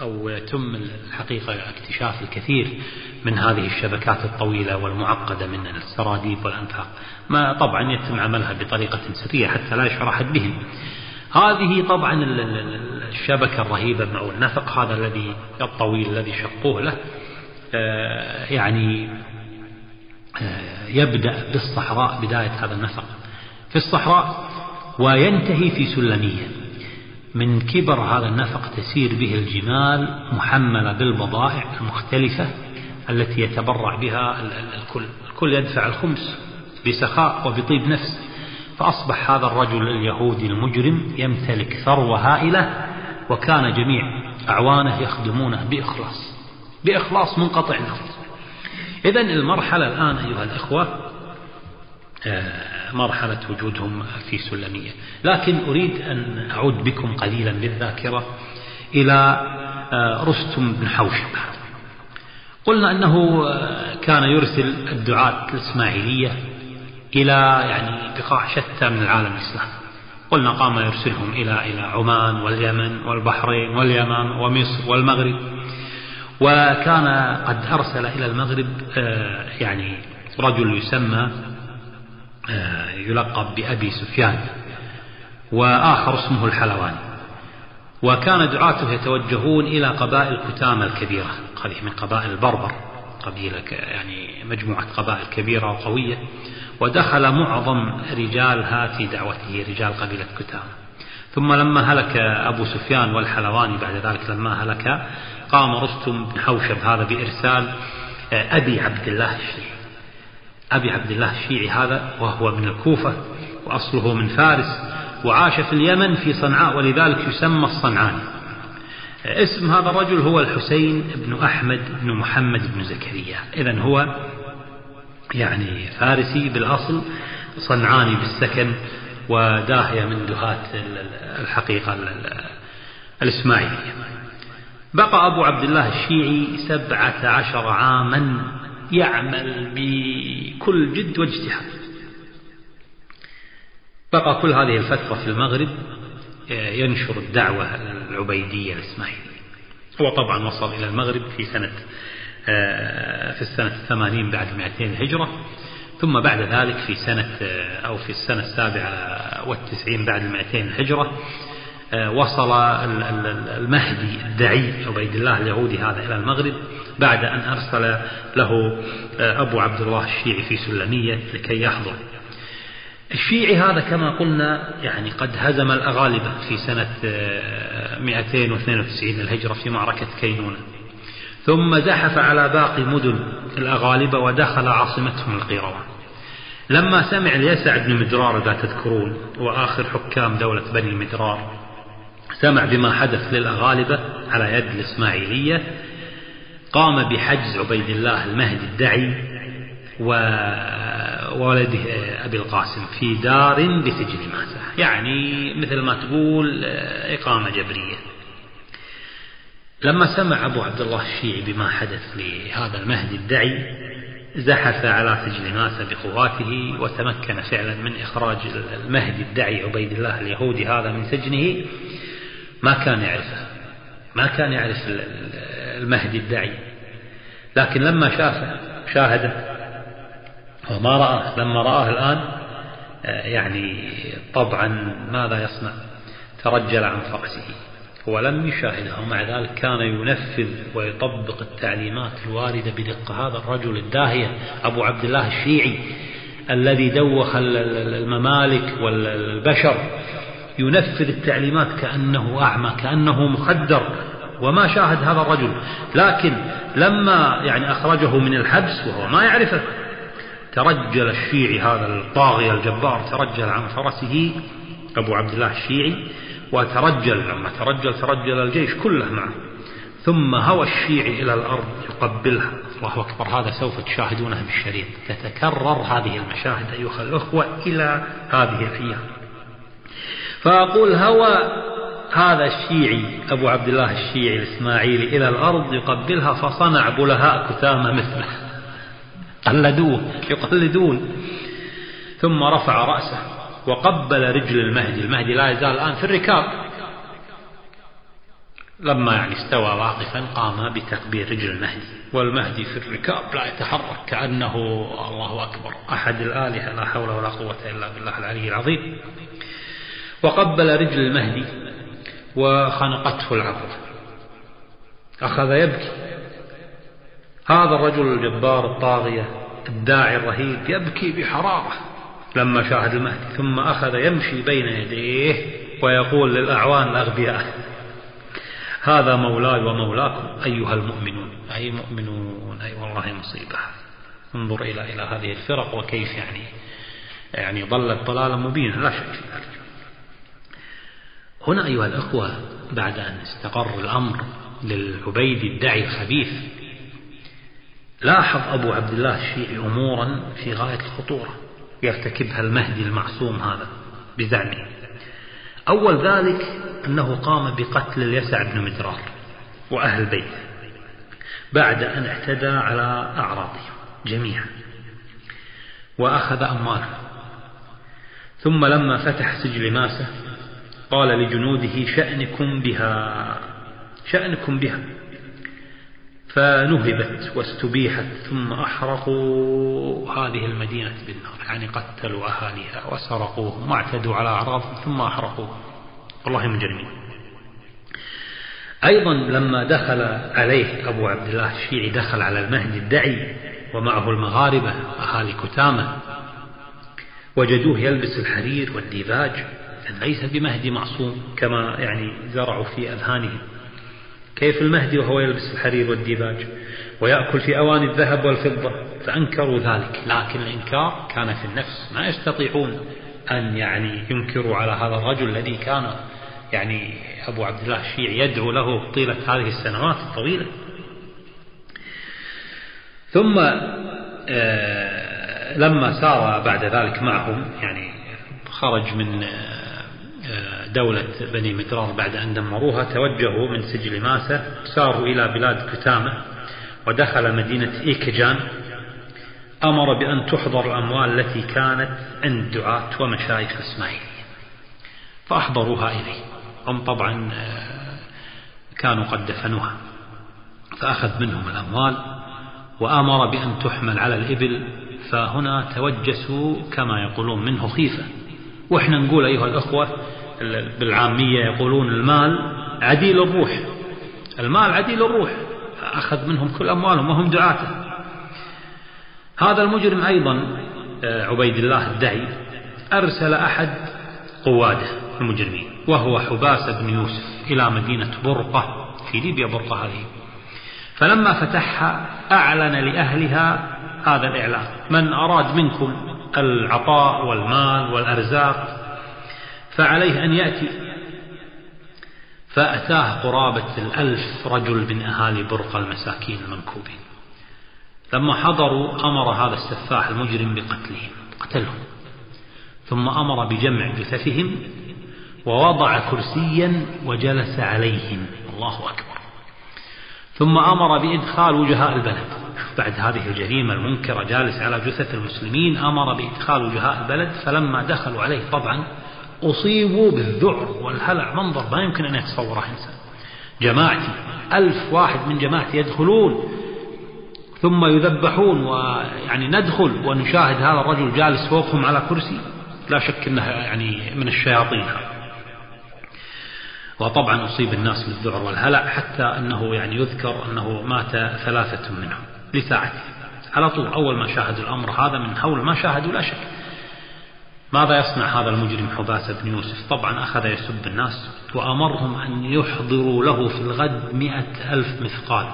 أو يتم الحقيقة اكتشاف الكثير من هذه الشبكات الطويلة والمعقدة من السراديب والأنفاق. ما طبعا يتم عملها بطريقة سرية حتى لا يشعر أحد بهم. هذه طبعا الشبكة الرهيبة أو النفق هذا الذي الطويل الذي شقوه له آه، يعني آه، يبدأ بالصحراء بداية هذا النفق. في الصحراء وينتهي في سلمية. من كبر هذا النفق تسير به الجمال محملة بالبضائع المختلفة التي يتبرع بها الكل. الكل يدفع الخمس بسخاء وبطيب نفس. فأصبح هذا الرجل اليهودي المجرم يمتلك ثروة هائلة وكان جميع أعوانه يخدمونه بإخلاص بإخلاص منقطع النظر إذا المرحلة الآن أيها الأخوة مرحلة وجودهم في سلمية. لكن أريد أن أعود بكم قليلا بالذاكرة إلى آه، رستم بن حوشب. قلنا أنه آه، كان يرسل الدعاة الإسماعيلية إلى يعني بقاع شتى من العالم الإسلامي. قلنا قام يرسلهم إلى إلى عمان واليمن والبحرين واليمن ومصر والمغرب. وكان قد أرسل إلى المغرب يعني رجل يسمى آه، يلقب بأبي سفيان وآخر اسمه الحلواني. وكان دعاته يتوجهون إلى قبائل كتامة الكبيرة هذه من قبائل البربر قبيلة يعني مجموعة قبائل كبيرة وقوية. ودخل معظم رجالها في دعوته رجال قبيلة كتامة. ثم لما هلك أبو سفيان والحلواني بعد ذلك لما هلك قام رستم بن حوشب هذا بإرسال آه، أبي عبد الله الشيخ أبي عبد الله الشيعي هذا وهو من الكوفة وأصله من فارس وعاش في اليمن في صنعاء ولذلك يسمى الصنعاني. اسم هذا الرجل هو الحسين بن أحمد بن محمد بن زكريا. إذا هو يعني فارسي بالأصل صنعاني بالسكن وداهية من دهات الحقيقة الإسماعيلية. بقى أبو عبد الله الشيعي سبعة عشر عاما يعمل بكل جد واجتهاد. بقى كل هذه الفترة في المغرب آه، ينشر الدعوة العبيدية الإسماعيلية هو طبعا وصل إلى المغرب في سنة آه، في السنة الثمانين بعد 200 الهجرة ثم بعد ذلك في سنة آه، أو في السنة السابعة والتسعين بعد 200 الهجرة وصل المهدي الدعي عبيد الله اليهودي هذا إلى المغرب بعد أن أرسل له آه، أبو عبد الله الشيعي في سلمية لكي يحضر. الشيعي هذا كما قلنا يعني قد هزم الأغالبة في سنة 292 آه، الهجرة في معركة كينونة. ثم زحف على باقي مدن الأغالبة ودخل عاصمتهم القيروان. لما سمع اليسع بن مدرار إذا تذكرون وآخر حكام دولة بني مدرار سمع بما حدث للأغالبة على يد الإسماعيلية قام بحجز عبيد الله المهدي الدعي وولده أبي القاسم في دار بسجن ماسة. يعني مثل ما تقول إقامة جبرية. لما سمع أبو عبد الله الشيعي بما حدث لهذا المهدي الدعي زحف على سجن ماسة بقواته وتمكن فعلا من إخراج المهدي الدعي عبيد الله اليهودي هذا من سجنه. ما كان يعرفه ما كان يعرف المهدي الدعي لكن لما شافه شاهده وما رآه لما رآه الآن آه، يعني طبعا ماذا يصنع؟ ترجل عن فرسه ولم يشاهده. ومع ذلك كان ينفذ ويطبق التعليمات الواردة بدقة هذا الرجل الداهية أبو عبد الله الشيعي الذي دوخ الممالك والبشر. ينفذ التعليمات كأنه أعمى كأنه مخدر وما شاهد هذا الرجل. لكن لما يعني أخرجه من الحبس وهو ما يعرفه ترجل الشيعي هذا الطاغية الجبار ترجل عن فرسه أبو عبد الله الشيعي وترجل لما ترجل ترجل الجيش كله معه. ثم هوى الشيعي إلى الأرض يقبلها. الله أكبر هذا سوف تشاهدونه بالشريط. تتكرر هذه المشاهد أيها الأخوة إلى هذه الأيام. فأقول هوى هذا الشيعي أبو عبد الله الشيعي الإسماعيلي إلى الأرض يقبلها فصنع بلهاء كتامة مثله. قلدوه يقلدون. ثم رفع رأسه وقبل رجل المهدي. المهدي لا يزال الآن في الركاب. لما يعني استوى واقفا قام بتقبيل رجل المهدي. والمهدي في الركاب لا يتحرك كأنه الله أكبر. أحد الآلهة لا حول ولا قوة إلا بالله العلي العظيم. وقبل رجل المهدي وخنقته العبرة أخذ يبكي. هذا الرجل الجبار الطاغية الداعي الرهيب يبكي بحرارة لما شاهد المهدي ثم أخذ يمشي بين يديه ويقول للأعوان الأغبياء هذا مولاي ومولاكم أيها المؤمنون. أي مؤمنون أي والله مصيبة انظر إلى إلى هذه الفرق وكيف يعني يعني ضلت ضلالا مبينا لا شك. في ذلك هنا أيها الأخوة بعد أن استقر الأمر للعبيد الدعي الخبيث لاحظ أبو عبد الله الشيعي أمورا في غاية الخطورة يرتكبها المهدي المعصوم هذا بزعمه. أول ذلك أنه قام بقتل اليسع بن مدرار وأهل بيته بعد أن اعتدى على أعراضهم جميعا وأخذ أموالهم ثم لما فتح سجل ماسة قال لجنوده شأنكم بها شأنكم بها. فنهبت واستبيحت ثم أحرقوا هذه المدينة بالنار يعني قتلوا أهاليها وسرقوهم واعتدوا على أعراضهم ثم أحرقوهم. والله مجرمين أيضا لما دخل عليه أبو عبد الله الشيعي دخل على المهدي الدعي ومعه المغاربة أهالي كتامة وجدوه يلبس الحرير والديباج ليس بمهدي معصوم كما يعني زرعوا في أذهانهم. كيف المهدي وهو يلبس الحرير والديباج ويأكل في أواني الذهب والفضة؟ فأنكروا ذلك. لكن الإنكار كان في النفس. ما يستطيعون أن يعني ينكروا على هذا الرجل الذي كان يعني أبو عبد الله الشيعي يدعو له طيلة هذه السنوات الطويلة. ثم آه، لما سار بعد ذلك معهم يعني خرج من آه، دولة بني مدرار بعد أن دمروها توجهوا من سجل ماسة ساروا إلى بلاد كتامة ودخل مدينة إيكجان. أمر بأن تحضر الأموال التي كانت عند دعاة ومشايخ إسماعيل. فأحضروها إليه. هم طبعا آه، كانوا قد دفنوها. فأخذ منهم الأموال وأمر بأن تحمل على الإبل. فهنا توجسوا كما يقولون منه خيفة. وإحنا نقول أيها الأخوة بالعامية يقولون المال عديل الروح. المال عديل الروح. أخذ منهم كل أموالهم وهم دعاته هذا المجرم أيضا آه، عبيد الله الدعي أرسل أحد قواده المجرمين وهو حباس بن يوسف إلى مدينة برقة في ليبيا برقة هذه. فلما فتحها أعلن لأهلها هذا الإعلان. من أراد منكم العطاء والمال والأرزاق فعليه أن يأتي. فأتاه قرابة الألف رجل من أهالي برقة المساكين المنكوبين. لما حضروا أمر هذا السفاح المجرم بقتلهم قتلهم. ثم أمر بجمع جثثهم ووضع كرسيا وجلس عليهم. الله أكبر. ثم أمر بإدخال وجهاء البلد. بعد هذه الجريمة المنكرة جالس على جثث المسلمين أمر بإدخال وجهاء البلد فلما دخلوا عليه طبعا أصيبوا بالذعر والهلع منظر ما يمكن أن يتصوره إنسان. جماعتي ألف واحد من جماعتي يدخلون ثم يذبحون ويعني ندخل ونشاهد هذا الرجل جالس فوقهم على كرسي. لا شك أنه يعني من الشياطين. وطبعا أصيب الناس بالذعر والهلع حتى أنه يعني يذكر أنه مات ثلاثة منهم لساعته. على طول أول ما شاهدوا الأمر هذا من حول ما شاهدوا لا شك. ماذا يصنع هذا المجرم حباس بن يوسف؟ طبعا أخذ يسب الناس وأمرهم أن يحضروا له في الغد مئة ألف مثقال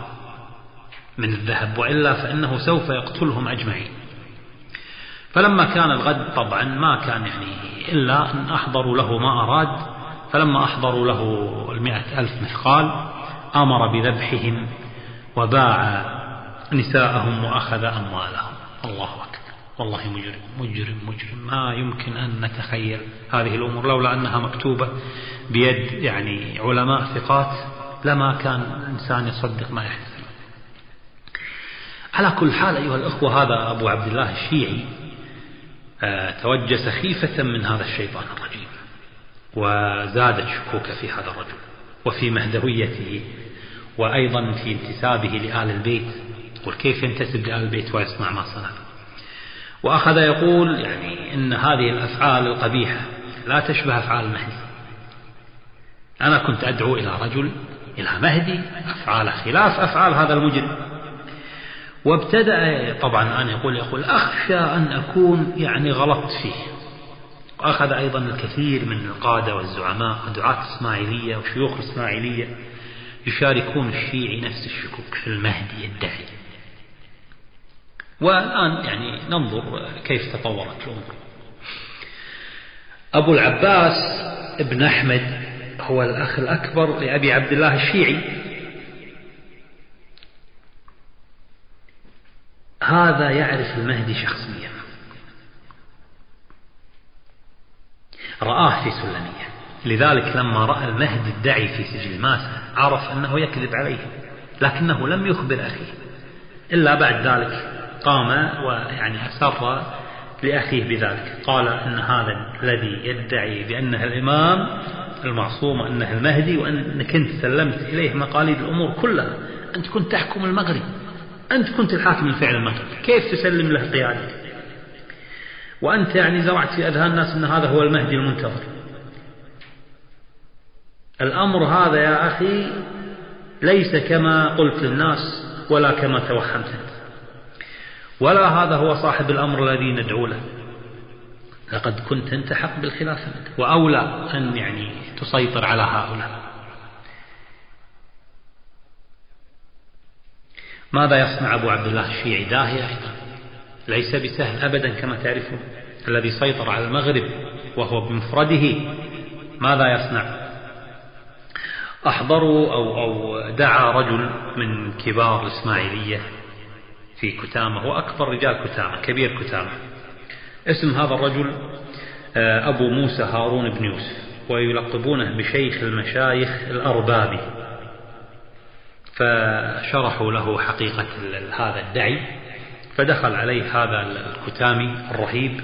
من الذهب وإلا فإنه سوف يقتلهم أجمعين. فلما كان الغد طبعا ما كان يعني إلا أن أحضروا له ما أراد فلما أحضروا له المئة ألف مثقال أمر بذبحهم وباع نساءهم وأخذ أموالهم. الله أكبر. والله مجرم مجرم مجرم. ما يمكن أن نتخيل هذه الأمور لولا أنها مكتوبة بيد يعني علماء ثقات. لما كان الإنسان يصدق ما يحدث. على كل حال أيها الأخوة هذا أبو عبد الله الشيعي آه، توجس خيفة من هذا الشيطان الرجيم وزادت شكوكه في هذا الرجل وفي مهدويته وأيضا في انتسابه لآل البيت. وكيف ينتسب لآل البيت ويصنع ما صنع وأخذ يقول يعني إن هذه الأفعال القبيحة لا تشبه أفعال المهدي أنا كنت أدعو إلى رجل إلى مهدي أفعال خلاف أفعال هذا المجرم. وابتدأ طبعا الآن يقول يقول أخشى أن أكون يعني غلطت فيه. وأخذ أيضا الكثير من القادة والزعماء ودعاة الإسماعيلية وشيوخ الإسماعيلية يشاركون الشيعي نفس الشكوك في المهدي الداعي والآن يعني ننظر كيف تطورت الأمور. أبو العباس ابن أحمد هو الأخ الأكبر لأبي عبد الله الشيعي. هذا يعرف المهدي شخصيا. رآه في سلمية. لذلك لما رأى المهدي الدعي في سجل ماسة عرف أنه يكذب عليه لكنه لم يخبر أخيه. إلا بعد ذلك قام ويعني أسر لأخيه بذلك. قال أن هذا الذي يدعي بأنه الإمام المعصوم أنه المهدي وأنك أنت سلمت إليه مقاليد الأمور كلها أنت كنت تحكم المغرب أنت كنت الحاكم الفعل المغرب كيف تسلم له قيادة وأنت يعني زرعت في أذهان الناس أن هذا هو المهدي المنتظر. الأمر هذا يا أخي ليس كما قلت للناس ولا كما توهمت. أنت ولا هذا هو صاحب الأمر الذي ندعو له. لقد كنت أنت حق بالخلافة. وأولى أن يعني تسيطر على هؤلاء. ماذا يصنع أبو عبد الله الشيعي؟ داهية أيضا. ليس بسهل أبدا كما تعرفون. الذي سيطر على المغرب وهو بمفرده ماذا يصنع؟ أحضروا أو, أو دعا رجل من كبار الإسماعيلية. في كتامة هو أكبر رجال كتامة كبير كتامة. اسم هذا الرجل آه، أبو موسى هارون بن يوسف ويلقبونه بشيخ المشايخ الأربابي. فشرحوا له حقيقة هذا الدعي فدخل عليه هذا الكتامي الرهيب.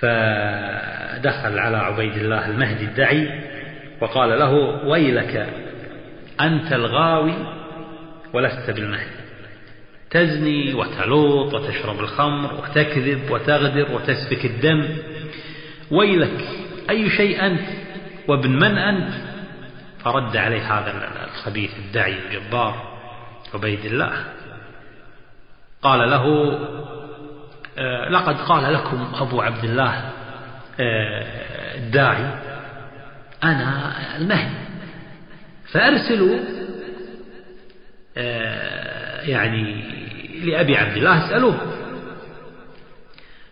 فدخل على عبيد الله المهدي الدعي وقال له ويلك أنت الغاوي ولست بالمهدي تزني وتلوط وتشرب الخمر وتكذب وتغدر وتسفك الدم. ويلك أي شيء أنت وابن من أنت فرد عليه هذا الخبيث الدعي الجبار عبيد الله. قال له آه، لقد قال لكم أبو عبد الله آه، الداعي أنا المهدي. فأرسلوا يعني لأبي عبد الله اسألوه.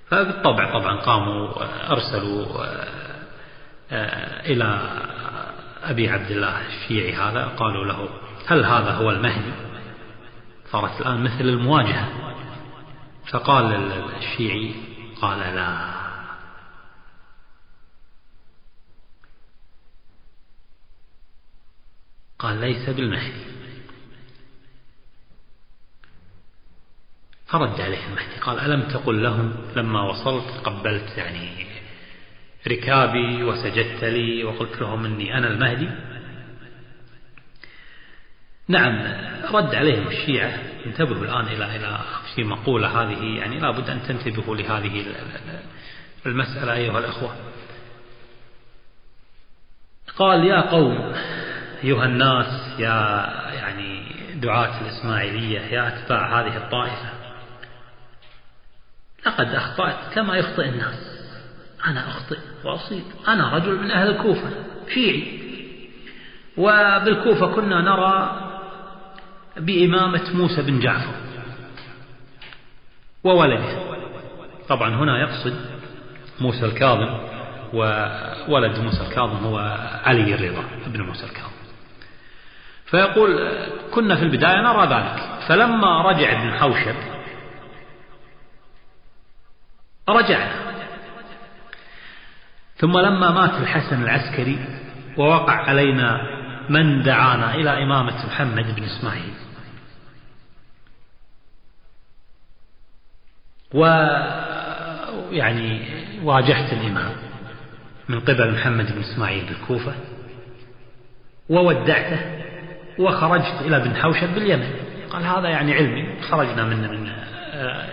فبالطبع طبعا قاموا أرسلوا إلى أبي عبد الله الشيعي هذا. قالوا له هل هذا هو المهدي؟ صارت الآن مثل المواجهة. فقال الشيعي قال لا. قال ليس بالمهدي. فرد عليه المهدي. قال ألم تقل لهم لما وصلت قبلت يعني ركابي وسجدت لي وقلت لهم أني أنا المهدي؟ نعم رد عليهم الشيعة. انتبهوا الآن إلى إلى في مقولة هذه يعني لابد أن تنتبهوا لهذه المسألة أيها الأخوة. قال يا قوم أيها الناس يا يعني دعاة الإسماعيلية يا أتباع هذه الطائفة لقد أخطأت كما يخطئ الناس. أنا أخطئ وأصيب. أنا رجل من أهل الكوفة. شيعي وبالكوفة كنا نرى بإمامة موسى بن جعفر وولده. طبعا هنا يقصد موسى الكاظم وولد موسى الكاظم هو علي الرضا ابن موسى الكاظم. فيقول كنا في البداية نرى ذلك. فلما رجع ابن حوشب رجعنا ثم لما مات الحسن العسكري ووقع علينا من دعانا إلى إمامة محمد بن إسماعيل. ويعني واجهت الإمام من قبل محمد بن إسماعيل بالكوفة وودعته وخرجت إلى بن حوشب باليمن. قال هذا يعني علمي خرجنا من من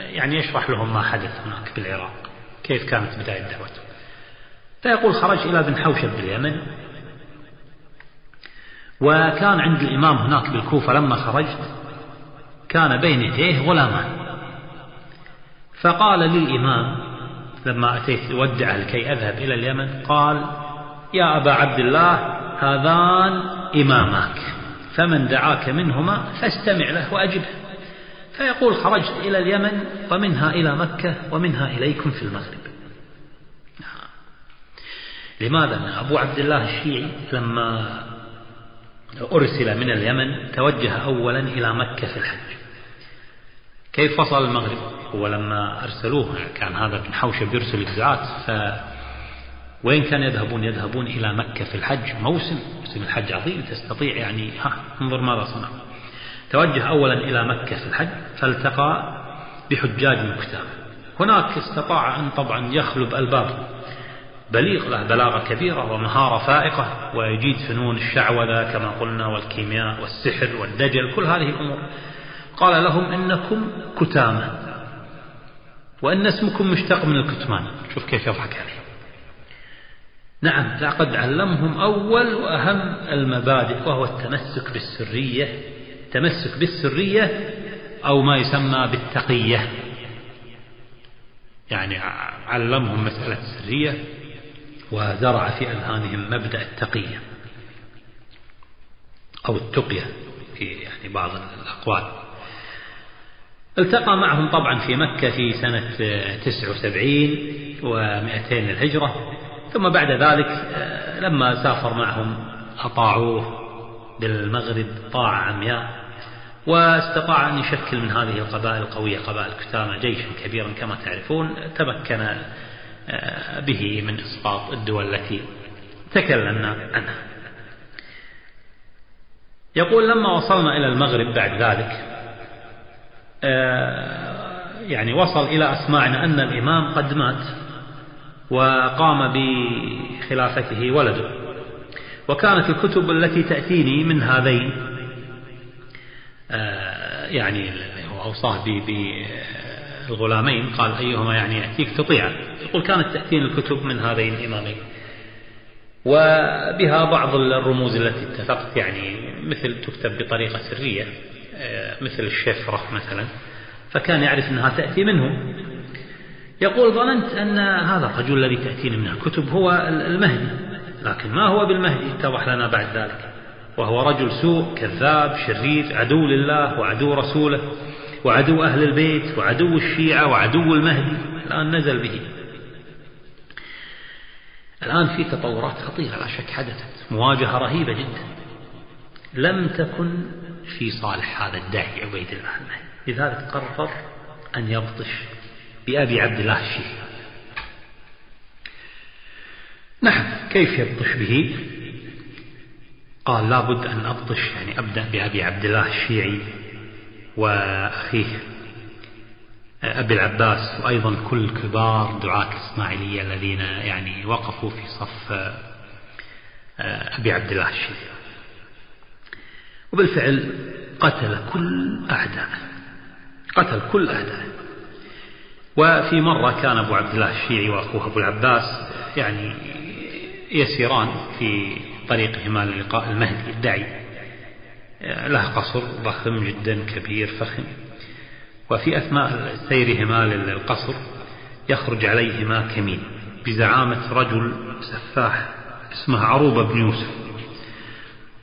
يعني يشرح لهم ما حدث هناك بالعراق كيف كانت بداية دعوته. فيقول خرج إلى بن حوشب باليمن وكان عند الإمام هناك بالكوفة لما خرجت كان بين يديه غلامان. فقال لي الإمام لما أتيت أودعه لكي أذهب إلى اليمن قال يا أبا عبد الله هذان إماماك فمن دعاك منهما فاستمع له وأجبه. فيقول خرجت إلى اليمن ومنها إلى مكة ومنها إليكم في المغرب. لماذا أبو عبد الله الشيعي لما أرسل من اليمن توجه أولا إلى مكة في الحج؟ كيف وصل المغرب؟ هو لما أرسلوه كان هذا بن حوشب يرسل الدعاة ف وين كان يذهبون؟ يذهبون إلى مكة في الحج موسم موسم الحج عظيم تستطيع يعني ها انظر ماذا صنع. توجه أولا إلى مكة في الحج فالتقى بحجاج مكتام هناك استطاع أن طبعا يخلب الباب. بليغ له بلاغة كبيرة ومهارة فائقة ويجيد فنون الشعوذة كما قلنا والكيمياء والسحر والدجل كل هذه الأمور. قال لهم إنكم كتامة وأن اسمكم مشتق من الكتمان. شوف كيف يضحك عليه نعم لقد علمهم أول وأهم المبادئ وهو التمسك بالسرية. التمسك بالسرية أو ما يسمى بالتقية. يعني علمهم مسألة السرية وزرع في أذهانهم مبدأ التقية أو التقية في يعني بعض الأقوال. التقى معهم طبعا في مكة في سنة 79 و200 للهجرة ثم بعد ذلك لما سافر معهم أطاعوه بالمغرب طاعة عمياء. واستطاع أن يشكل من هذه القبائل القوية قبائل كتامة جيشا كبيرا كما تعرفون تمكن به من إسقاط الدول التي تكلمنا عنها. يقول لما وصلنا إلى المغرب بعد ذلك يعني وصل إلى أسماعنا أن الإمام قد مات وقام بخلافته ولده. وكانت الكتب التي تأتيني من هذين يعني هو أوصاه بالغلامين قال أيهما يعني يأتيك تطيع. يقول كانت تأتيني الكتب من هذين الإمامين. وبها بعض الرموز التي اتفقت يعني مثل تكتب بطريقة سرية مثل الشفرة مثلا فكان يعرف أنها تأتي منه يقول ظننت أن هذا الرجل الذي تأتيني من الكتب هو المهدي لكن ما هو بالمهدي؟ اتضح لنا بعد ذلك. وهو رجل سوء كذاب شرير عدو لله وعدو رسوله وعدو أهل البيت وعدو الشيعة وعدو المهدي. الآن نزل به. الآن في تطورات خطيرة لا شك حدثت مواجهة رهيبة جدا. لم تكن في صالح هذا الداعي عبيد الله المهدي. لذلك قرر أن يبطش بأبي عبد الله الشيعي. نعم كيف يبطش به؟ قال لابد أن أبطش يعني أبدأ بأبي عبد الله الشيعي وأخيه أبي العباس وأيضا كل كبار دعاة الإسماعيلية الذين يعني وقفوا في صف أبي عبد الله الشيعي. وبالفعل قتل كل أعداءه قتل كل أعداءه وفي مرة كان أبو عبد الله الشيعي وأخوه أبو العباس يعني يسيران في طريقهما للقاء المهدي. الدعي له قصر ضخم جدا كبير فخم وفي أثناء سيرهما للقصر يخرج عليهما كمين بزعامة رجل سفاح اسمه عروبة بن يوسف.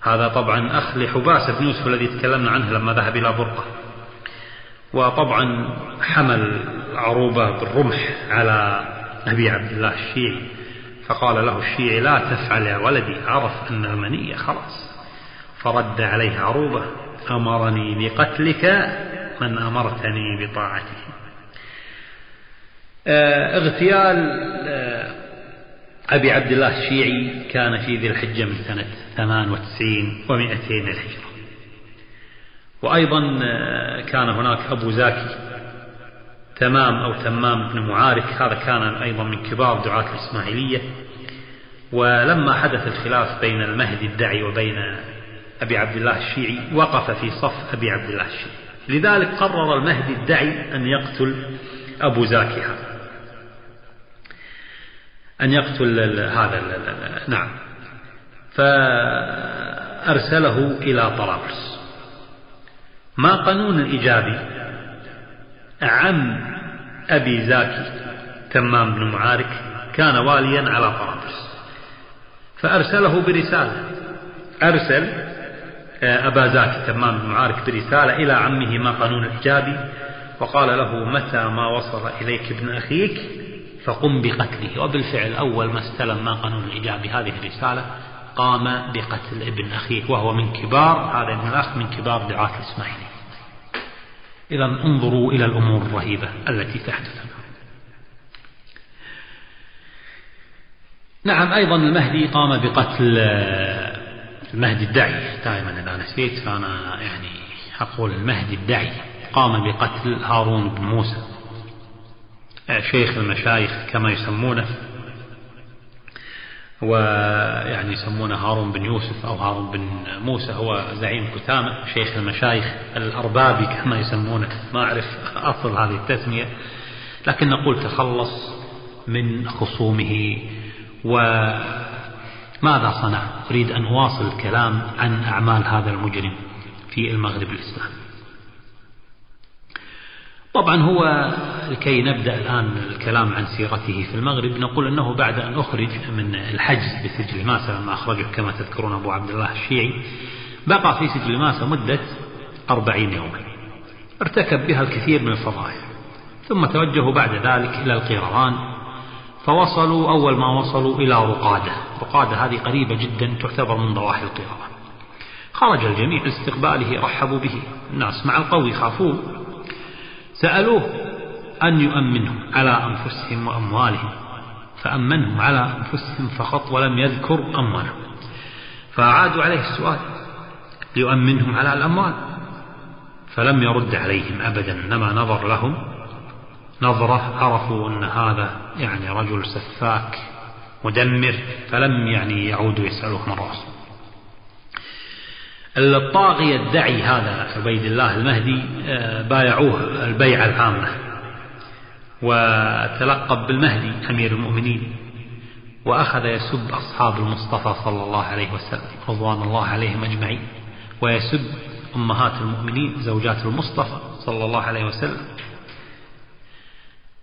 هذا طبعا أخ لحباسة بن يوسف الذي تكلمنا عنه لما ذهب إلى برقة. وطبعا حمل عروبة بالرمح على أبي عبد الله الشيعي. فقال له الشيعي لا تفعل يا ولدي عرف أن المنية خلاص. فرد عليه عروبة أمرني بقتلك من أمرتني بطاعته. اغتيال أبي عبد الله الشيعي كان في ذي الحجة من سنة 98 و200 الهجرة وأيضا كان هناك أبو زاكي تمام أو تمام بن معارك. هذا كان أيضا من كبار دعاة الإسماعيلية. ولما حدث الخلاف بين المهدي الدعي وبين أبي عبد الله الشيعي وقف في صف أبي عبد الله الشيعي. لذلك قرر المهدي الدعي أن يقتل أبو زاكي هذا. أن يقتل هذا نعم. فأرسله إلى طرابلس. ما قانون الإيجابي؟ عم أبي زاكي تمام بن معارك كان واليا على طرابلس. فأرسله برسالة. أرسل آه، أبا زاكي تمام بن معارك برسالة إلى عمه ما قانون الإيجابي وقال له متى ما وصل إليك ابن أخيك فقم بقتله. وبالفعل أول ما استلم ما قانون الإيجابي هذه الرسالة قام بقتل ابن أخيه وهو من كبار هذا ابن الأخ من كبار دعاة الإسماعيلية. إذا انظروا إلى الأمور الرهيبة التي تحدث نعم أيضا المهدي قام بقتل المهدي الدعي دائما إذا نسيت فأنا يعني أقول المهدي الدعي قام بقتل هارون بن موسى شيخ المشايخ كما يسمونه. ويعني يسمونه هارون بن يوسف أو هارون بن موسى هو زعيم كتامة شيخ المشايخ الأربابي كما يسمونه. ما أعرف أصل هذه التسمية لكن نقول تخلص من خصومه. وماذا صنع؟ أريد أن أواصل الكلام عن أعمال هذا المجرم في المغرب الإسلامي. طبعا هو لكي نبدأ الآن الكلام عن سيرته في المغرب نقول أنه بعد أن أخرج من الحجز بسجل ماسة لما أخرجه كما تذكرون أبو عبد الله الشيعي بقى في سجل ماسة مدة أربعين يوما. ارتكب بها الكثير من الفضائح. ثم توجهوا بعد ذلك إلى القيروان فوصلوا أول ما وصلوا إلى رقادة. رقادة هذه قريبة جدا تعتبر من ضواحي القيروان. خرج الجميع لاستقباله رحبوا به. الناس مع القوي خافوه. سألوه أن يؤمنهم على أنفسهم وأموالهم فأمنهم على أنفسهم فقط ولم يذكر أموالهم. فأعادوا عليه السؤال ليؤمنهم على الأموال. فلم يرد عليهم أبدا إنما نظر لهم نظرة عرفوا أن هذا يعني رجل سفاك مدمر فلم يعني يعودوا يسألوه مرة أخرى. الطاغية الدعي هذا عبيد الله المهدي آه، بايعوه البيعة العامة وتلقب بالمهدي أمير المؤمنين. وأخذ يسب أصحاب المصطفى صلى الله عليه وسلم رضوان الله عليهم أجمعين. ويسب أمهات المؤمنين زوجات المصطفى صلى الله عليه وسلم.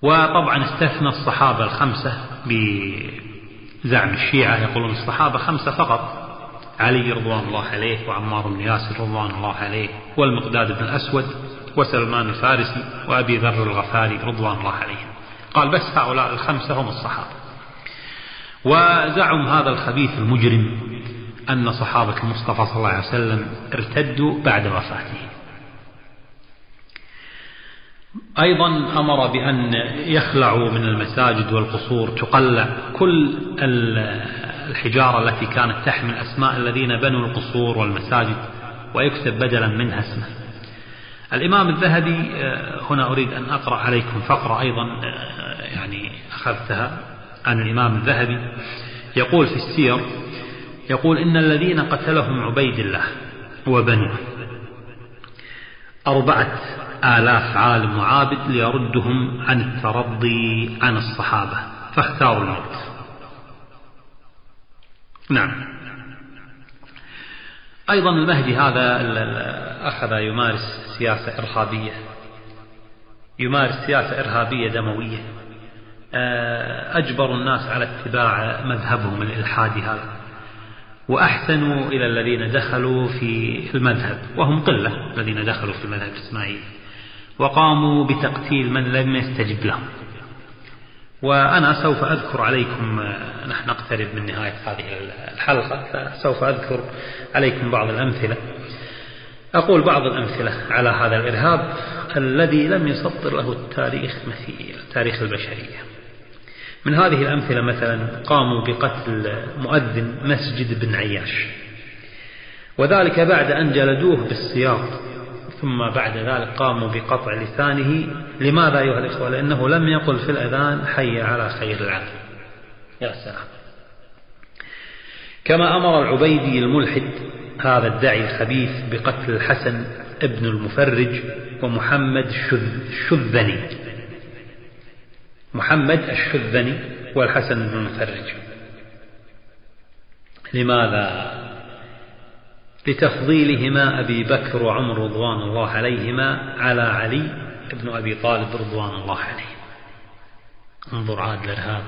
وطبعا استثنى الصحابة الخمسة بزعم الشيعة يقولون الصحابة خمسة فقط. علي رضوان الله عليه وعمار بن ياسر رضوان الله عليه والمقداد بن الأسود وسلمان الفارسي وأبي ذر الغفاري رضوان الله عليهم. قال بس هؤلاء الخمسة هم الصحابة. وزعم هذا الخبيث المجرم أن صحابة المصطفى صلى الله عليه وسلم ارتدوا بعد وفاته أيضا أمر بأن يخلعوا من المساجد والقصور تقلع كل الحجارة التي كانت تحمل أسماء الذين بنوا القصور والمساجد ويكتب بدلا منها اسمه. الإمام الذهبي آه، هنا أريد أن أقرأ عليكم فقرة أيضا آه، يعني أخذتها عن الإمام الذهبي. يقول في السير يقول إن الذين قتلهم عبيد الله وبنوه أربعة آلاف عالم وعابد ليردهم عن الترضي عن الصحابة فاختاروا الموت. نعم. أيضا المهدي هذا أخذ يمارس سياسة إرهابية يمارس سياسة إرهابية دموية. آه، أجبر الناس على اتباع مذهبهم الإلحادي هذا. وأحسنوا إلى الذين دخلوا في المذهب وهم قلة الذين دخلوا في المذهب الإسماعيلي وقاموا بتقتيل من لم يستجب لهم. وأنا سوف أذكر عليكم نحن نقترب من نهاية هذه الحلقة فسوف أذكر عليكم بعض الأمثلة. أقول بعض الأمثلة على هذا الإرهاب الذي لم يسطر له التاريخ مثيل تاريخ البشرية. من هذه الأمثلة مثلا قاموا بقتل مؤذن مسجد بن عياش وذلك بعد أن جلدوه بالسياط ثم بعد ذلك قاموا بقطع لسانه. لماذا أيها الإخوة؟ لأنه لم يقل في الأذان حي على خير العمل يا سلام. كما أمر العبيدي الملحد هذا الداعي الخبيث بقتل الحسن ابن المفرج ومحمد الشذني محمد الشذني والحسن بن المفرج. لماذا لتفضيلهما أبي بكر وعمر رضوان الله عليهما على علي بن أبي طالب رضوان الله عليه. انظر عاد الإرهاب.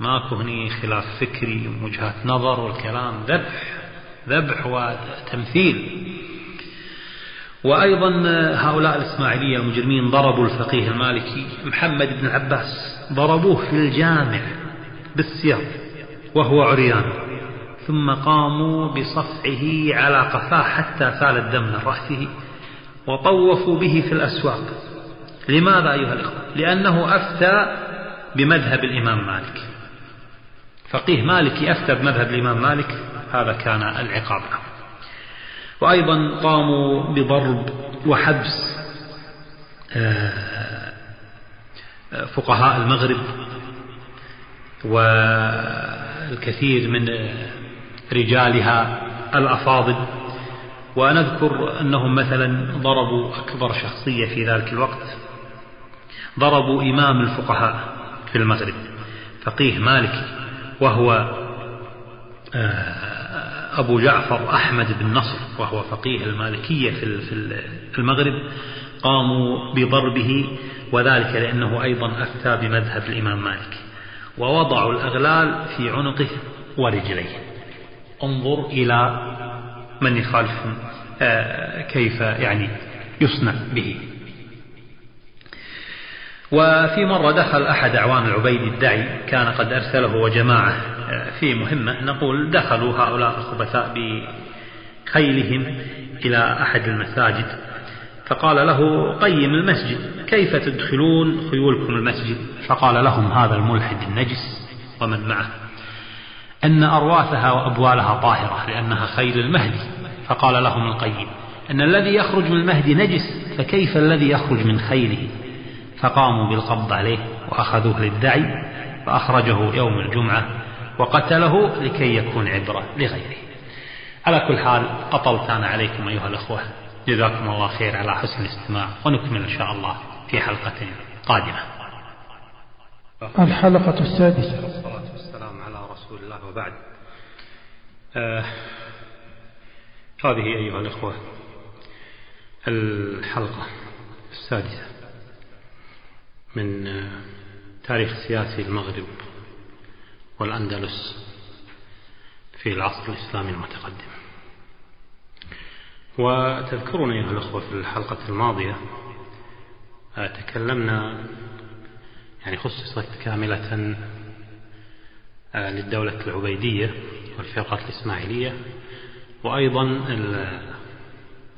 ماكو هني خلاف فكري وجهات نظر والكلام ذبح ذبح وتمثيل. وأيضا هؤلاء الإسماعيلية المجرمين ضربوا الفقيه المالكي محمد بن عباس ضربوه في الجامع بالسياط وهو عريان. ثم قاموا بصفعه على قفاه حتى سال الدم من رأسه وطوفوا به في الأسواق. لماذا أيها الأخوة؟ لأنه أفتى بمذهب الإمام مالك. فقيه مالكي أفتى بمذهب الإمام مالك هذا كان العقاب له. وأيضا قاموا بضرب وحبس آه، فقهاء المغرب والكثير من رجالها الأفاضل. ونذكر أنهم مثلا ضربوا أكبر شخصية في ذلك الوقت. ضربوا إمام الفقهاء في المغرب فقيه مالكي وهو آه، أبو جعفر أحمد بن نصر وهو فقيه المالكية في المغرب. قاموا بضربه وذلك لأنه أيضا أفتى بمذهب الإمام مالك. ووضعوا الأغلال في عنقه ورجليه. انظر إلى من يخالفهم آه، كيف يعني يصنع به. وفي مرة دخل أحد أعوان العبيد الدعي كان قد أرسله وجماعة آه، في مهمة نقول دخلوا هؤلاء الخبثاء بخيلهم إلى أحد المساجد. فقال له قيم المسجد كيف تدخلون خيولكم المسجد؟ فقال لهم هذا الملحد النجس ومن معه. أن أرواثها وأبوالها طاهرة لأنها خيل المهدي فقال لهم القيم أن الذي يخرج من المهدي نجس فكيف الذي يخرج من خيله؟ فقاموا بالقبض عليه وأخذوه للدعي فأخرجه يوم الجمعة وقتله لكي يكون عبرة لغيره. على كل حال قطلت أنا عليكم أيها الأخوة. جزاكم الله خير على حسن الاستماع ونكمل إن شاء الله في حلقة قادمة. الحلقة السادسة والصلاة والسلام على رسول الله وبعد. آه هذه أيها الأخوة الحلقة السادسة من آه، تاريخ سياسي المغرب والأندلس في العصر الإسلامي المتقدم. وتذكرون أيها الأخوة في الحلقة الماضية آه، تكلمنا يعني خصصت كاملة للدولة العبيدية والفرقة الإسماعيلية وأيضا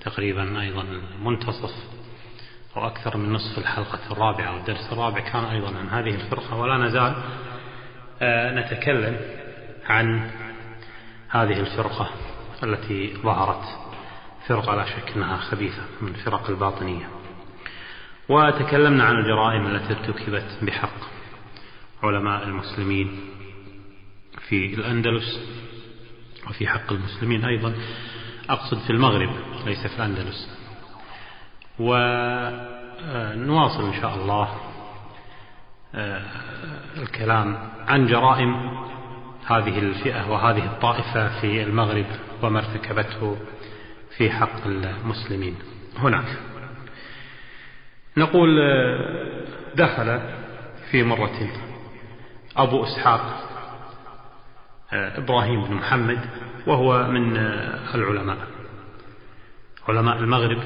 تقريبا أيضا منتصف أو أكثر من نصف الحلقة الرابعة والدرس الرابع كان أيضا عن هذه الفرقة ولا نزال آه، نتكلم عن هذه الفرقة التي ظهرت فرقة لا شك أنها خبيثة من فرق الباطنية. وتكلمنا عن الجرائم التي ارتكبت بحق علماء المسلمين في الأندلس وفي حق المسلمين أيضا. أقصد في المغرب ليس في الأندلس. ونواصل إن شاء الله آه، الكلام عن جرائم هذه الفئة وهذه الطائفة في المغرب وما ارتكبته في حق المسلمين. هناك. نقول آه، دخل في مرة أبو إسحاق إبراهيم بن محمد وهو من العلماء. علماء المغرب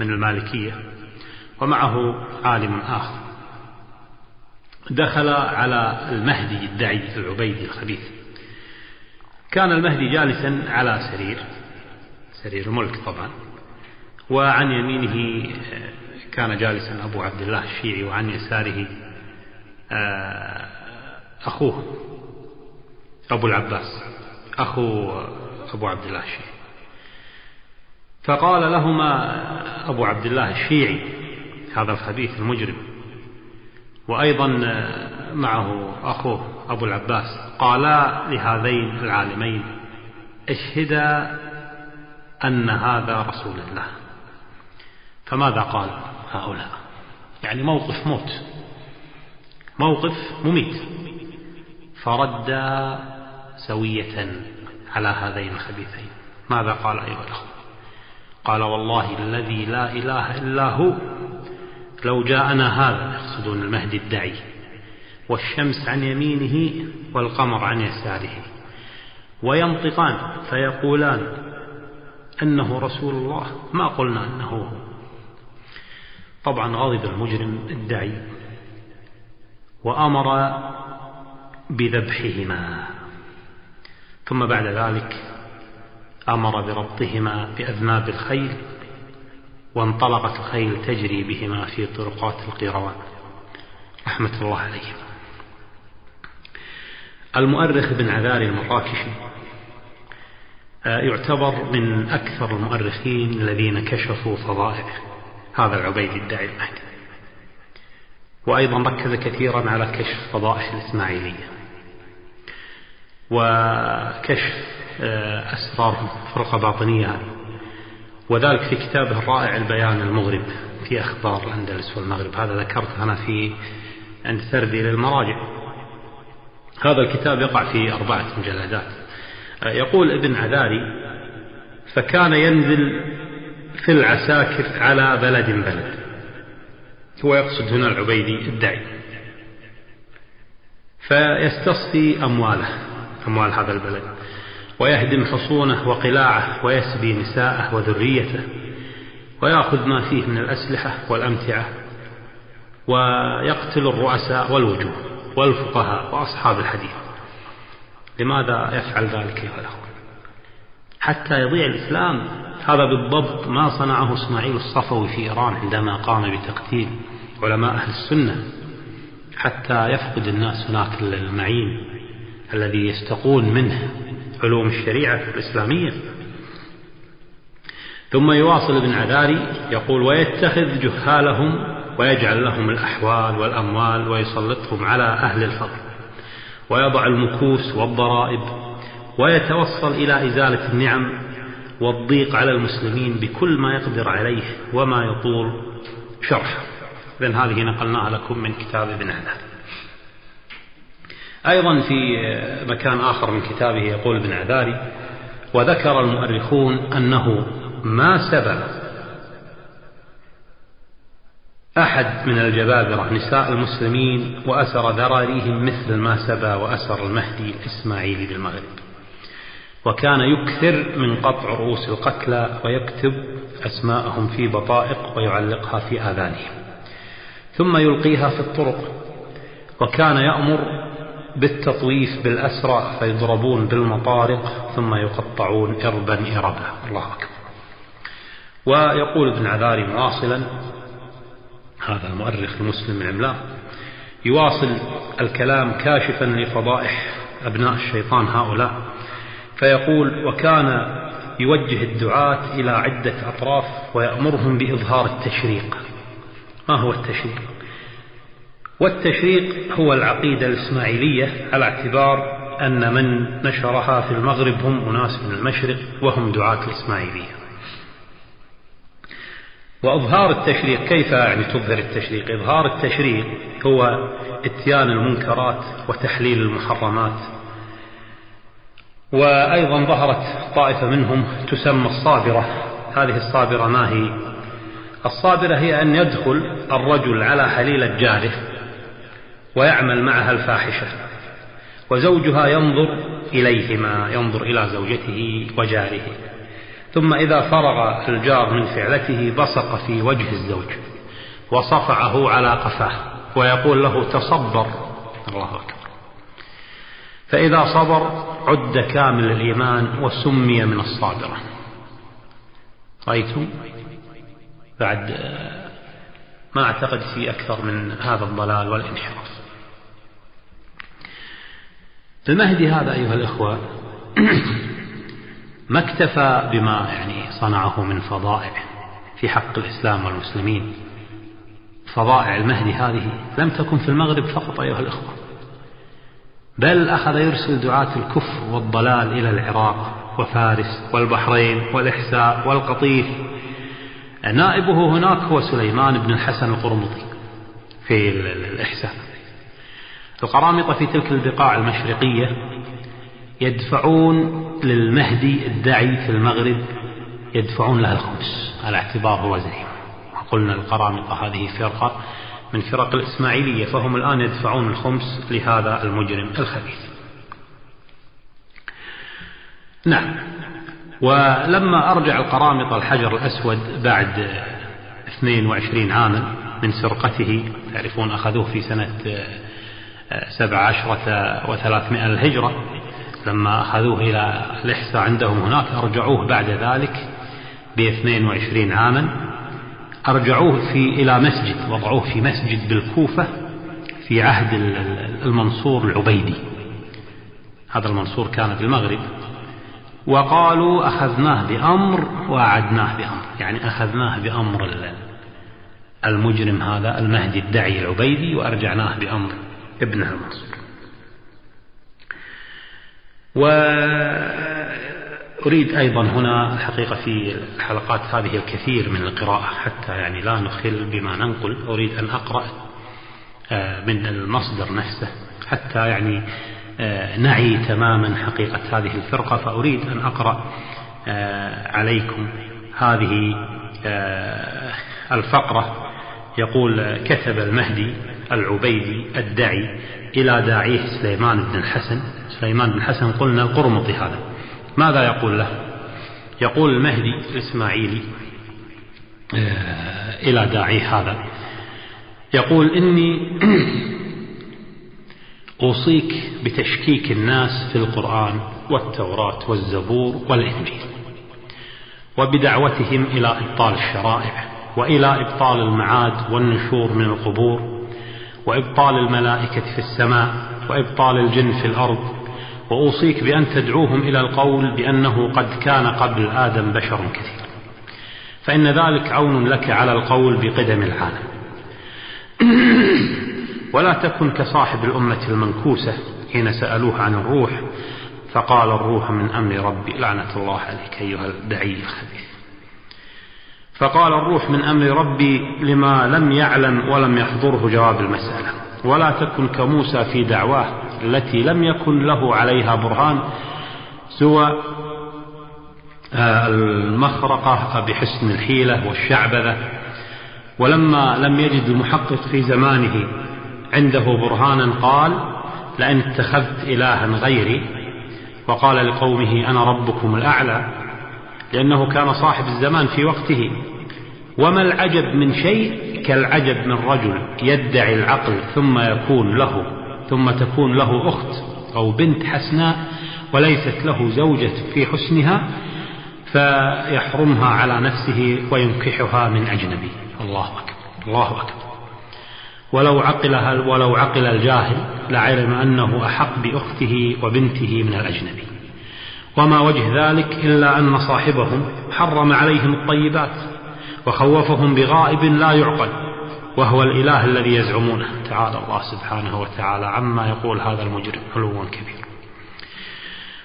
من المالكية ومعه عالم آخر. دخل على المهدي الدعي العبيدي الخبيث. كان المهدي جالسا على سرير سرير الملك طبعا وعن يمينه كان جالسا أبو عبد الله الشيعي وعن يساره آه، أخوه. أبو العباس أخو أبو عبد الله الشيعي. فقال لهما أبو عبد الله الشيعي هذا الخبيث المجرم وأيضا معه أخوه أبو العباس قالا لهذين العالمين اشهدا أن هذا رسول الله. فماذا قال هؤلاء؟ يعني موقف موت موقف مميت. فرد سوية على هذين الخبيثين. ماذا قال أيها الأخوة؟ قال والله الذي لا إله إلا هو لو جاءنا هذا يقصدون المهدي الدعي والشمس عن يمينه والقمر عن يساره وينطقان فيقولان أنه رسول الله ما قلنا أنه هو. طبعا غضب المجرم الدعي وأمر بذبحهما. ثم بعد ذلك أمر بربطهما بأذناب الخيل وانطلقت الخيل تجري بهما في طرقات القيروان رحمة الله عليهم. المؤرخ بن عذاري المراكشي آه، يعتبر من أكثر المؤرخين الذين كشفوا فضائع هذا العبيد الداعي المهدي. وأيضا ركز كثيرا على كشف فضائح الإسماعيلية. وكشف آه، أسرار فرقة باطنية هذه. وذلك في كتابه الرائع البيان المغرب في أخبار الأندلس والمغرب. هذا ذكرته أنا في عند سردي للمراجع. هذا الكتاب يقع في أربعة مجلدات. آه، يقول ابن عذاري فكان ينزل في العساكر على بلد بلد. هو يقصد هنا العبيدي الدعي. فيستصفي أمواله. أموال هذا البلد. ويهدم حصونه وقلاعه ويسبي نساءه وذريته ويأخذ ما فيه من الأسلحة والأمتعة ويقتل الرؤساء والوجوه والفقهاء وأصحاب الحديث. لماذا يفعل ذلك يا الأخوة حتى يضيع الإسلام. هذا بالضبط ما صنعه إسماعيل الصفوي في إيران عندما قام بتقتيل علماء أهل السنة. حتى يفقد الناس هناك المعين. الذي يستقون منه علوم الشريعة الإسلامية. ثم يواصل ابن عذاري يقول ويتخذ جهالهم ويجعل لهم الأحوال والأموال ويسلطهم على أهل الفضل ويضع المكوس والضرائب ويتوصل إلى إزالة النعم والضيق على المسلمين بكل ما يقدر عليه وما يطول شرحه. إذن هذه نقلناها لكم من كتاب ابن عذاري. أيضا في مكان آخر من كتابه يقول ابن عذاري وذكر المؤرخون أنه ما سبب أحد من الجبابرة نساء المسلمين وأسر ذراريهم مثل ما سبى وأسر المهدي الإسماعيلي بالمغرب. وكان يكثر من قطع رؤوس القتلى ويكتب أسماءهم في بطائق ويعلقها في آذانهم ثم يلقيها في الطرق وكان يأمر بالتطويف بالأسرى فيضربون بالمطارق ثم يقطعون إربا إربا. الله أكبر. ويقول ابن عذاري مواصلا هذا المؤرخ المسلم العملاق يواصل الكلام كاشفا لفضائح أبناء الشيطان هؤلاء فيقول وكان يوجه الدعاة إلى عدة أطراف ويأمرهم بإظهار التشريق. ما هو التشريق؟ والتشريق هو العقيدة الإسماعيلية على اعتبار أن من نشرها في المغرب هم أناس من المشرق وهم دعاة الإسماعيلية. وإظهار التشريق كيف يعني تظهر التشريق؟ إظهار التشريق هو اتيان المنكرات وتحليل المحرمات. وأيضا ظهرت طائفة منهم تسمى الصابرة. هذه الصابرة ما هي؟ الصابرة هي أن يدخل الرجل على حليلة جاره ويعمل معها الفاحشة وزوجها ينظر إليهما ينظر إلى زوجته وجاره. ثم إذا فرغ الجار من فعلته بصق في وجه الزوج وصفعه على قفاه ويقول له تصبر. الله أكبر. فإذا صبر عد كامل الإيمان وسمي من الصابرة. رأيتم؟ بعد ما أعتقد في أكثر من هذا الضلال والانحراف. المهدي هذا أيها الإخوة ما اكتفى بما يعني صنعه من فضائع في حق الإسلام والمسلمين. فضائع المهدي هذه لم تكن في المغرب فقط أيها الإخوة بل أخذ يرسل دعاة الكفر والضلال إلى العراق وفارس والبحرين والإحساء والقطيف. نائبه هناك هو سليمان بن الحسن القرمطي في الإحساء. القرامطة في تلك البقاع المشرقية يدفعون للمهدي الدعي في المغرب يدفعون له الخمس. على اعتبار وزنهم وقلنا القرامطة هذه فرقة من فرق الإسماعيلية فهم الآن يدفعون الخمس لهذا المجرم الخبيث. نعم. ولما أرجع القرامطة الحجر الأسود بعد 22 عاما من سرقته تعرفون أخذوه في سنة سبع عشرة وثلاثمائة الهجرة لما أخذوه إلى الإحساء عندهم هناك أرجعوه بعد ذلك ب 22 عاما. أرجعوه في إلى مسجد وضعوه في مسجد بالكوفة في عهد المنصور العبيدي. هذا المنصور كان في المغرب. وقالوا أخذناه بأمر وأعدناه بأمر. يعني أخذناه بأمر المجرم هذا المهدي الدعي العبيدي وأرجعناه بأمر. ابنه المنصور وأريد أيضا هنا الحقيقة في الحلقات هذه الكثير من القراءة حتى يعني لا نخل بما ننقل. أريد أن أقرأ آه، من المصدر نفسه حتى يعني آه، نعي تماما حقيقة هذه الفرقة. فأريد أن أقرأ آه، عليكم هذه الفقرة. يقول كتب المهدي العبيدي الدعي إلى داعيه سليمان بن الحسن. سليمان بن الحسن قلنا القرمطي هذا. ماذا يقول له؟ يقول المهدي الإسماعيلي آه، إلى داعيه هذا. يقول إني أوصيك بتشكيك الناس في القرآن والتوراة والزبور والإنجيل وبدعوتهم إلى إبطال الشرائع وإلى إبطال المعاد والنشور من القبور وإبطال الملائكة في السماء وإبطال الجن في الأرض. وأوصيك بأن تدعوهم إلى القول بأنه قد كان قبل آدم بشر كثير. فإن ذلك عون لك على القول بقدم العالم. ولا تكن كصاحب الأمة المنكوسة حين سألوه عن الروح فقال الروح من أمر ربي لعنة الله عليك أيها الدعي الخبيث فقال الروح من أمر ربي لما لم يعلم ولم يحضره جواب المسألة. ولا تكن كموسى في دعواه التي لم يكن له عليها برهان سوى آه، المخرقة بحسن الحيلة والشعبذة. ولما لم يجد المحقق في زمانه عنده برهانا قال لئن اتخذت إلها غيري وقال لقومه أنا ربكم الأعلى لأنه كان صاحب الزمان في وقته. وما العجب من شيء كالعجب من رجل يدعي العقل ثم يكون له ثم تكون له أخت أو بنت حسناء وليست له زوجة في حسنها فيحرمها على نفسه وينكحها من أجنبي. الله أكبر الله أكبر. ولو عقلها ولو عقل الجاهل لعلم أنه أحق بأخته وبنته من الأجنبي. وما وجه ذلك إلا أن صاحبهم حرم عليهم الطيبات وخوفهم بغائب لا يعقل وهو الإله الذي يزعمونه. تعالى الله سبحانه وتعالى عما يقول هذا المجرم علوا كبيرا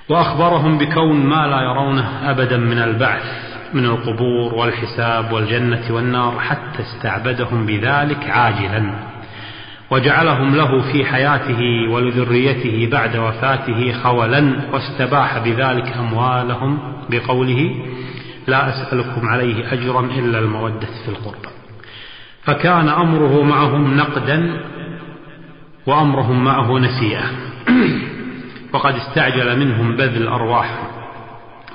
وأخبرهم بكون ما لا يرونه أبدا من البعث من القبور والحساب والجنة والنار حتى استعبدهم بذلك عاجلا. وجعلهم له في حياته ولذريته بعد وفاته خولا واستباح بذلك أموالهم بقوله لا أسألكم عليه أجرا إلا المودة في القربى فكان أمره معهم نقدا وأمرهم معه نسيئة. وقد استعجل منهم بذل أرواحهم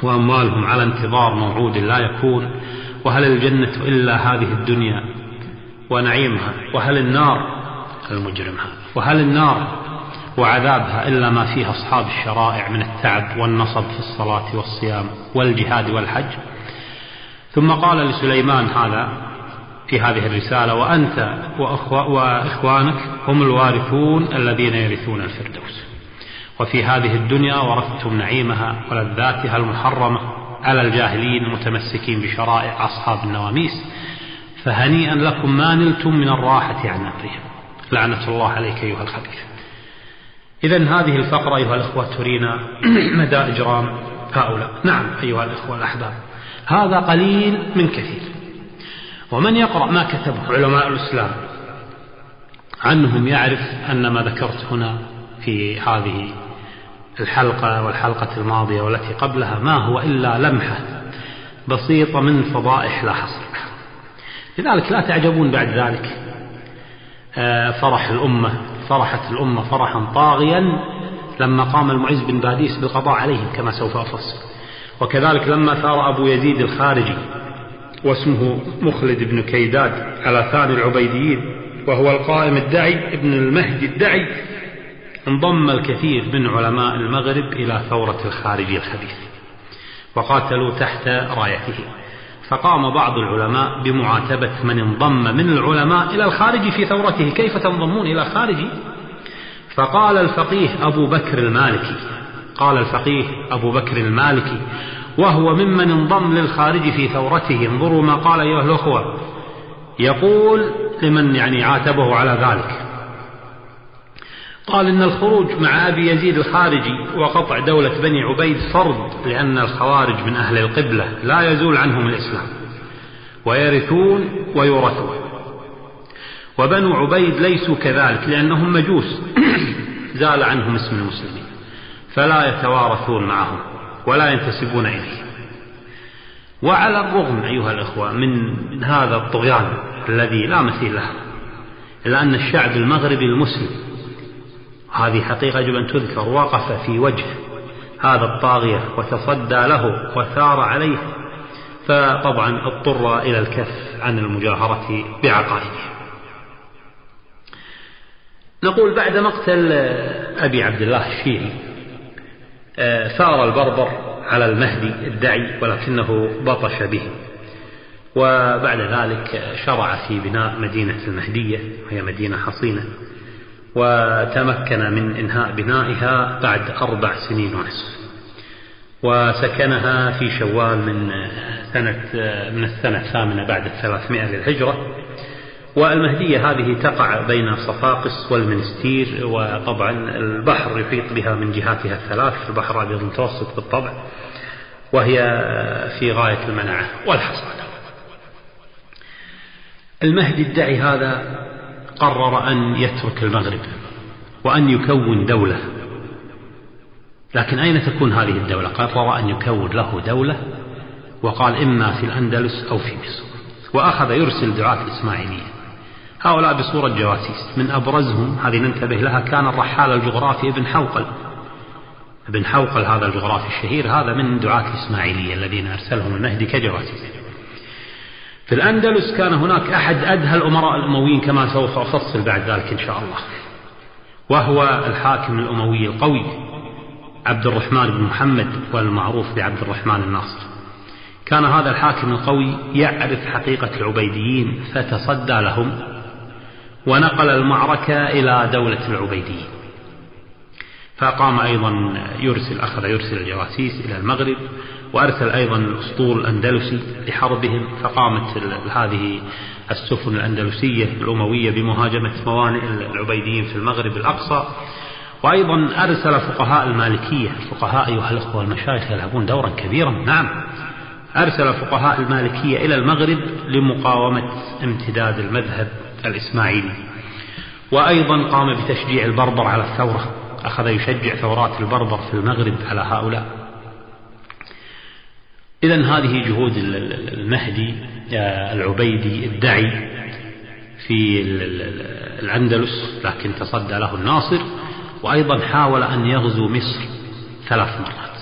وأموالهم على انتظار موعود لا يكون. وهل الجنة إلا هذه الدنيا ونعيمها؟ وهل النار المجرم هذا. وهل النار وعذابها إلا ما فيها أصحاب الشرائع من التعب والنصب في الصلاة والصيام والجهاد والحج؟ ثم قال لسليمان هذا في هذه الرسالة وأنت وإخوانك هم الوارثون الذين يرثون الفردوس. وفي هذه الدنيا ورثتم نعيمها ولذاتها المحرمة على الجاهلين المتمسكين بشرائع أصحاب النواميس. فهنيئا لكم ما نلتم من الراحة عن أمرهم. لعنة الله عليك أيها الخبيث. إذا هذه الفقرة أيها الأخوة ترينا مدى إجرام هؤلاء. نعم أيها الإخوة الأحباب هذا قليل من كثير. ومن يقرأ ما كتبه علماء الإسلام عنهم يعرف أن ما ذكرت هنا في هذه الحلقة والحلقة الماضية والتي قبلها ما هو إلا لمحة بسيطة من فضائح لا حصر لذلك لا تعجبون بعد ذلك. فرح الأمة فرحت الأمة فرحا طاغيا لما قام المعز بن باديس بالقضاء عليهم كما سوف أفصل. وكذلك لما ثار أبو يزيد الخارجي واسمه مخلد بن كيداد على ثاني العبيديين وهو القائم الدعي ابن المهدي الدعي انضم الكثير من علماء المغرب إلى ثورة الخارجي الخبيث وقاتلوا تحت رايته. فقام بعض العلماء بمعاتبة من انضم من العلماء إلى الخارج في ثورته. كيف تنضمون إلى خارجي فقال الفقيه أبو بكر المالكي قال الفقيه أبو بكر المالكي وهو ممن انضم للخارج في ثورته. انظروا ما قال أيها الأخوة. يقول لمن يعني عاتبه على ذلك. قال إن الخروج مع أبي يزيد الخارجي وقطع دولة بني عبيد فرض لأن الخوارج من أهل القبلة لا يزول عنهم الإسلام. ويرثون ويورثون. وبنو عبيد ليسوا كذلك لأنهم مجوس. زال عنهم اسم المسلمين. فلا يتوارثون معهم ولا ينتسبون إليه. وعلى الرغم أيها الأخوة من, هذا الطغيان الذي لا مثيل له إلا أن الشعب المغربي المسلم هذه حقيقة يجب أن تذكر وقف في وجه هذا الطاغية وتصدى له وثار عليه فطبعا اضطر إلى الكف عن المجاهرة بعقائده. نقول بعد مقتل أبي عبد الله الشيعي ثار البربر على المهدي الدعي ولكنه بطش به وبعد ذلك شرع في بناء مدينة المهدية وهي مدينة حصينة. وتمكن من إنهاء بنائها بعد أربع سنين ونصف. وسكنها في شوال من سنة من السنة الثامنة بعد الثلاثمائة للهجرة. والمهدية هذه تقع بين صفاقس والمنستير وطبعا البحر يحيط بها من جهاتها الثلاث البحر الأبيض المتوسط بالطبع وهي في غاية المنعة والحصانة المهدي الدعي هذا قرر أن يترك المغرب وأن يكون دولة. لكن أين تكون هذه الدولة؟ قرر أن يكون له دولة وقال إما في الأندلس أو في مصر. وأخذ يرسل دعاة الإسماعيلية. هؤلاء بصورة جواسيس من أبرزهم هذه ننتبه لها كان الرحال الجغرافي ابن حوقل. ابن حوقل هذا الجغرافي الشهير هذا من دعاة الإسماعيلية الذين أرسلهم المهدي كجواسيس في الأندلس كان هناك أحد أدهى الأمراء الأمويين كما سوف أفصل بعد ذلك إن شاء الله. وهو الحاكم الأموي القوي عبد الرحمن بن محمد والمعروف بعبد الرحمن الناصر. كان هذا الحاكم القوي يعرف حقيقة العبيديين فتصدى لهم ونقل المعركة إلى دولة العبيديين. فقام أيضا يرسل أخذ يرسل الجواسيس إلى المغرب وأرسل أيضا الأسطول الأندلسي لحربهم فقامت هذه السفن الأندلسية الأموية بمهاجمة موانئ العبيديين في المغرب الأقصى. وأيضا أرسل فقهاء المالكية الفقهاء أيها الأخوة المشايخ يلعبون دورا كبيرا. نعم. أرسل فقهاء المالكية إلى المغرب لمقاومة امتداد المذهب الإسماعيلي. وأيضا قام بتشجيع البربر على الثورة. أخذ يشجع ثورات البربر في المغرب على هؤلاء. إذا هذه جهود المهدي آه، العبيدي الدعي في الأندلس لكن تصدى له الناصر وأيضا حاول أن يغزو مصر ثلاث مرات.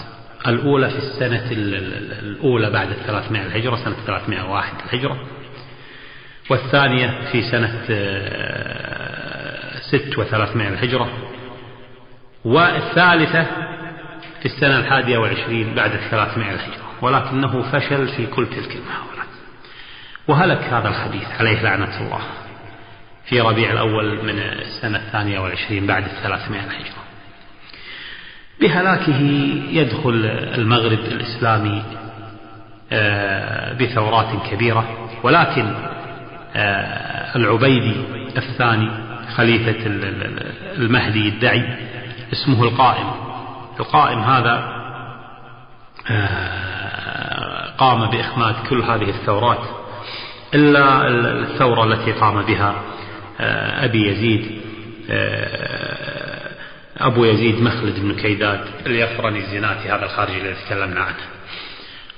الأولى في السنة الأولى بعد الثلاثمائة الهجرة سنة 301 الهجرة. والثانية في سنة آه، ست وثلاثمائة الهجرة. والثالثة في السنة الحادية والعشرين بعد الثلاثمائة الهجرة. ولكنه فشل في كل تلك المحاولات وهلك هذا الخبيث عليه لعنة الله في ربيع الأول من السنة الثانية والعشرين بعد الثلاثمائة الهجرة. بهلاكه يدخل المغرب الإسلامي آه، بثورات كبيرة ولكن آه، العبيدي الثاني خليفة المهدي الدعي اسمه القائم. القائم هذا آه، قام بإخماد كل هذه الثورات إلا الثورة التي قام بها آه، أبي يزيد أبو يزيد مخلد بن كيداد اليفرني الزناتي هذا الخارجي الذي تكلمنا عنه.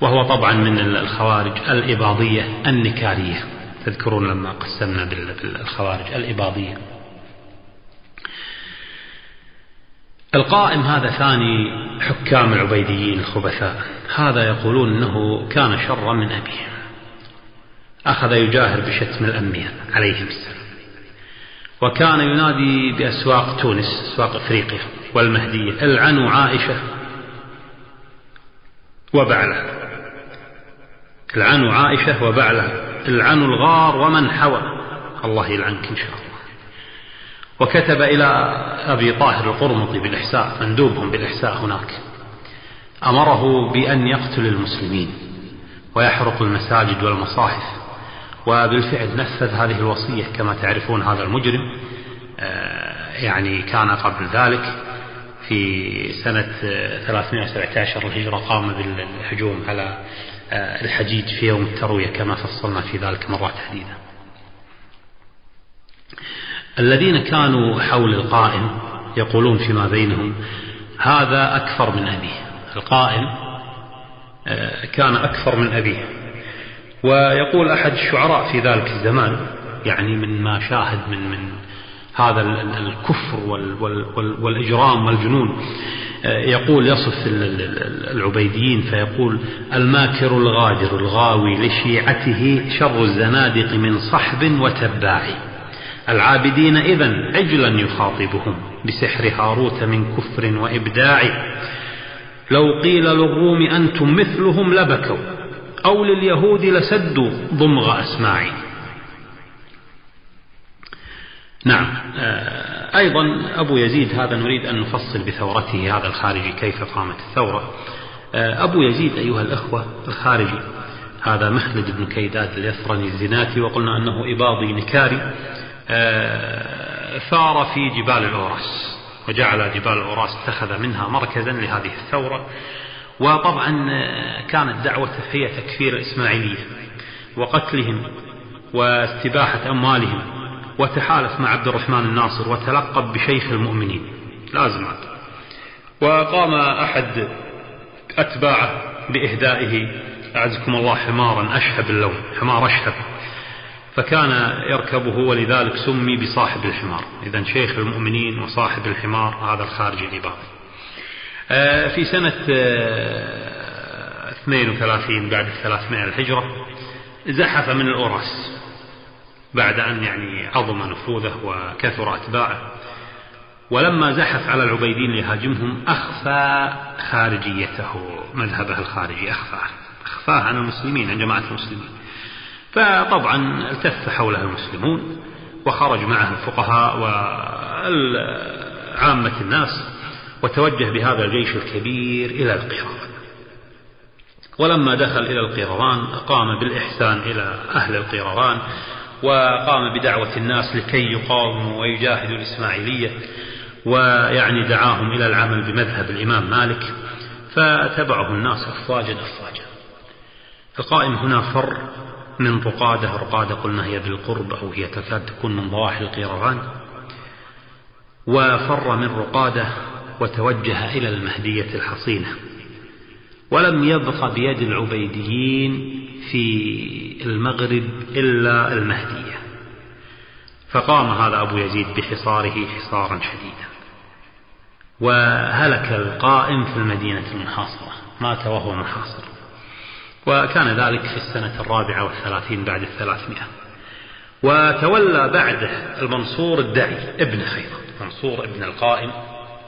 وهو طبعا من الخوارج الإباضية النكارية تذكرون لما قسمنا بالخوارج الإباضية. القائم هذا ثاني حكام العبيديين الخبثاء. هذا يقولون أنه كان شرا من أبيه. أخذ يجاهر بشتم الأنبياء عليهم السلام. وكان ينادي بأسواق تونس أسواق أفريقيا والمهدية. العنوا عائشة وبعلها. العنوا عائشة وبعلها. العنوا الغار ومن حوى. الله يلعنك إن شاء الله. وكتب إلى أبي طاهر القرمطي بالإحساء مندوبهم بالإحساء هناك. أمره بأن يقتل المسلمين ويحرق المساجد والمصاحف. وبالفعل نفذ هذه الوصية كما تعرفون هذا المجرم. آه، يعني كان قبل ذلك في سنة 317 الهجرة قام بالهجوم على آه، الحجيج في يوم التروية كما فصلنا في ذلك مرات عديدة الذين كانوا حول القائم يقولون فيما بينهم هذا أكثر من أبيه. القائم آه، كان أكثر من أبيه. ويقول أحد الشعراء في ذلك الزمان يعني من ما شاهد من من هذا الكفر والإجرام والجنون آه، يقول يصف العبيديين فيقول الماكر الغادر الغاوي لشيعته شر الزنادق من صحب وتباع العابدين إذا عجلا يخاطبهم بسحر هاروت من كفر وإبداع. لو قيل للروم أنتم مثلهم لبكوا أو لليهود لسدوا ضمغ أسماعي نعم آه، أيضا أبو يزيد هذا نريد أن نفصل بثورته هذا الخارجي كيف قامت الثورة؟ آه، أبو يزيد أيها الأخوة الخارجي هذا مخلد بن كيداد اليثرني الزناتي وقلنا أنه إباضي نكاري. ثار في جبال الأوراس وجعل جبال الأوراس اتخذ منها مركزا لهذه الثورة. وطبعا كانت دعوته هي تكفير الإسماعيلية وقتلهم واستباحة أموالهم وتحالف مع عبد الرحمن الناصر وتلقب بشيخ المؤمنين. لازم وقام أحد أتباعه بإهدائه أعزكم الله حمارا أشهب اللون حمار أشهب. فكان يركبه ولذلك سمي بصاحب الحمار. إذا شيخ المؤمنين وصاحب الحمار هذا الخارجي الإباضي آه، في سنة 32 آه، بعد 300 الهجرة زحف من الأورس بعد أن يعني عظم نفوذه وكثر أتباعه. ولما زحف على العبيدين ليهاجمهم أخفى خارجيته مذهبه الخارجي أخفاه. أخفاه عن المسلمين عن جماعة المسلمين. فطبعا التف حوله المسلمون وخرج معه الفقهاء وعامة الناس وتوجه بهذا الجيش الكبير إلى القيروان ولما دخل إلى القيروان قام بالإحسان إلى أهل القيروان وقام بدعوة الناس لكي يقاوموا ويجاهدوا الإسماعيلية ويعني دعاهم إلى العمل بمذهب الإمام مالك فتبعه الناس أفواجا أفواجا القائم هنا فر من رقادة رقادة قلنا هي بالقرب أو هي تكاد تكون من ضواحي القيروان وفر من رقادة وتوجه إلى المهدية الحصينة. ولم يبق بيد العبيديين في المغرب إلا المهدية. فقام هذا أبو يزيد بحصاره حصارا شديدا. وهلك القائم في المدينة المحاصرة مات وهو محاصر. وكان ذلك في السنة الرابعة والثلاثين بعد الثلاثمائة. وتولى بعده المنصور الدعي ابن خيبر منصور ابن القائم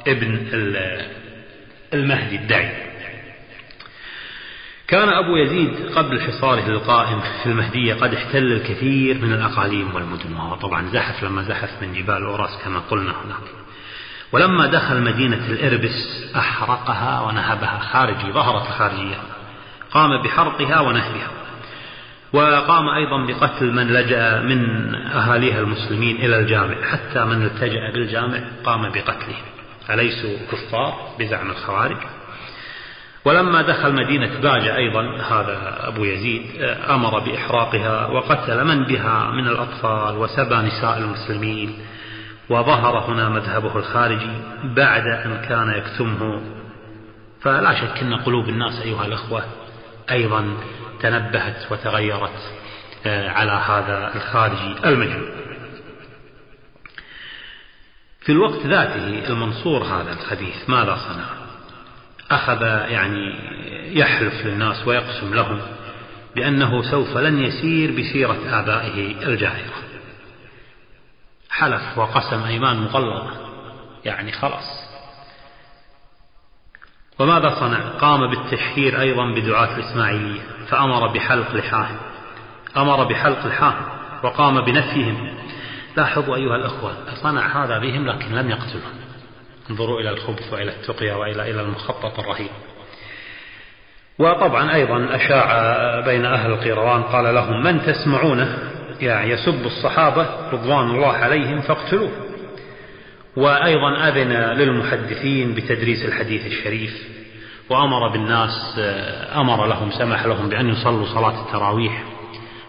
ابن المهدي الدعي كان أبو يزيد قبل حصاره للقائم في المهدية قد احتل الكثير من الأقاليم والمدن وهو طبعا زحف لما زحف من جبال أوراس كما قلنا هناك. ولما دخل مدينة الإربس أحرقها ونهبها خارجي ظهرت الخارجية قام بحرقها ونهبها. وقام أيضا بقتل من لجأ من أهاليها المسلمين إلى الجامع حتى من التجأ بالجامع قام بقتله. أليسوا كفار بزعم الخوارج؟ ولما دخل مدينة باجة أيضا هذا أبو يزيد أمر بإحراقها وقتل من بها من الأطفال وسبى نساء المسلمين. وظهر هنا مذهبه الخارجي بعد أن كان يكتمه. فلا شك أن قلوب الناس أيها الأخوة أيضا تنبهت وتغيرت آه، على هذا الخارجي المجنون في الوقت ذاته المنصور هذا الخبيث ماذا صنع؟ أخذ يعني يحلف للناس ويقسم لهم بأنه سوف لن يسير بسيرة آبائه الجاهرة حلف وقسم أيمان مغلظة يعني خلاص. وماذا صنع؟ قام بالتشهير أيضا بدعاة الإسماعيلية فأمر بحلق لحاهم. أمر بحلق لحاهم وقام بنفيهم. لاحظوا أيها الأخوة صنع هذا بهم لكن لم يقتلهم. انظروا إلى الخبث وإلى التقية وإلى إلى المخطط الرهيب. وطبعا أيضا أشاع بين أهل القيروان قال لهم من تسمعونه؟ يعني يسب الصحابة رضوان الله عليهم فاقتلوه. وأيضا أذن للمحدثين بتدريس الحديث الشريف وأمر بالناس أمر لهم سمح لهم بأن يصلوا صلاة التراويح.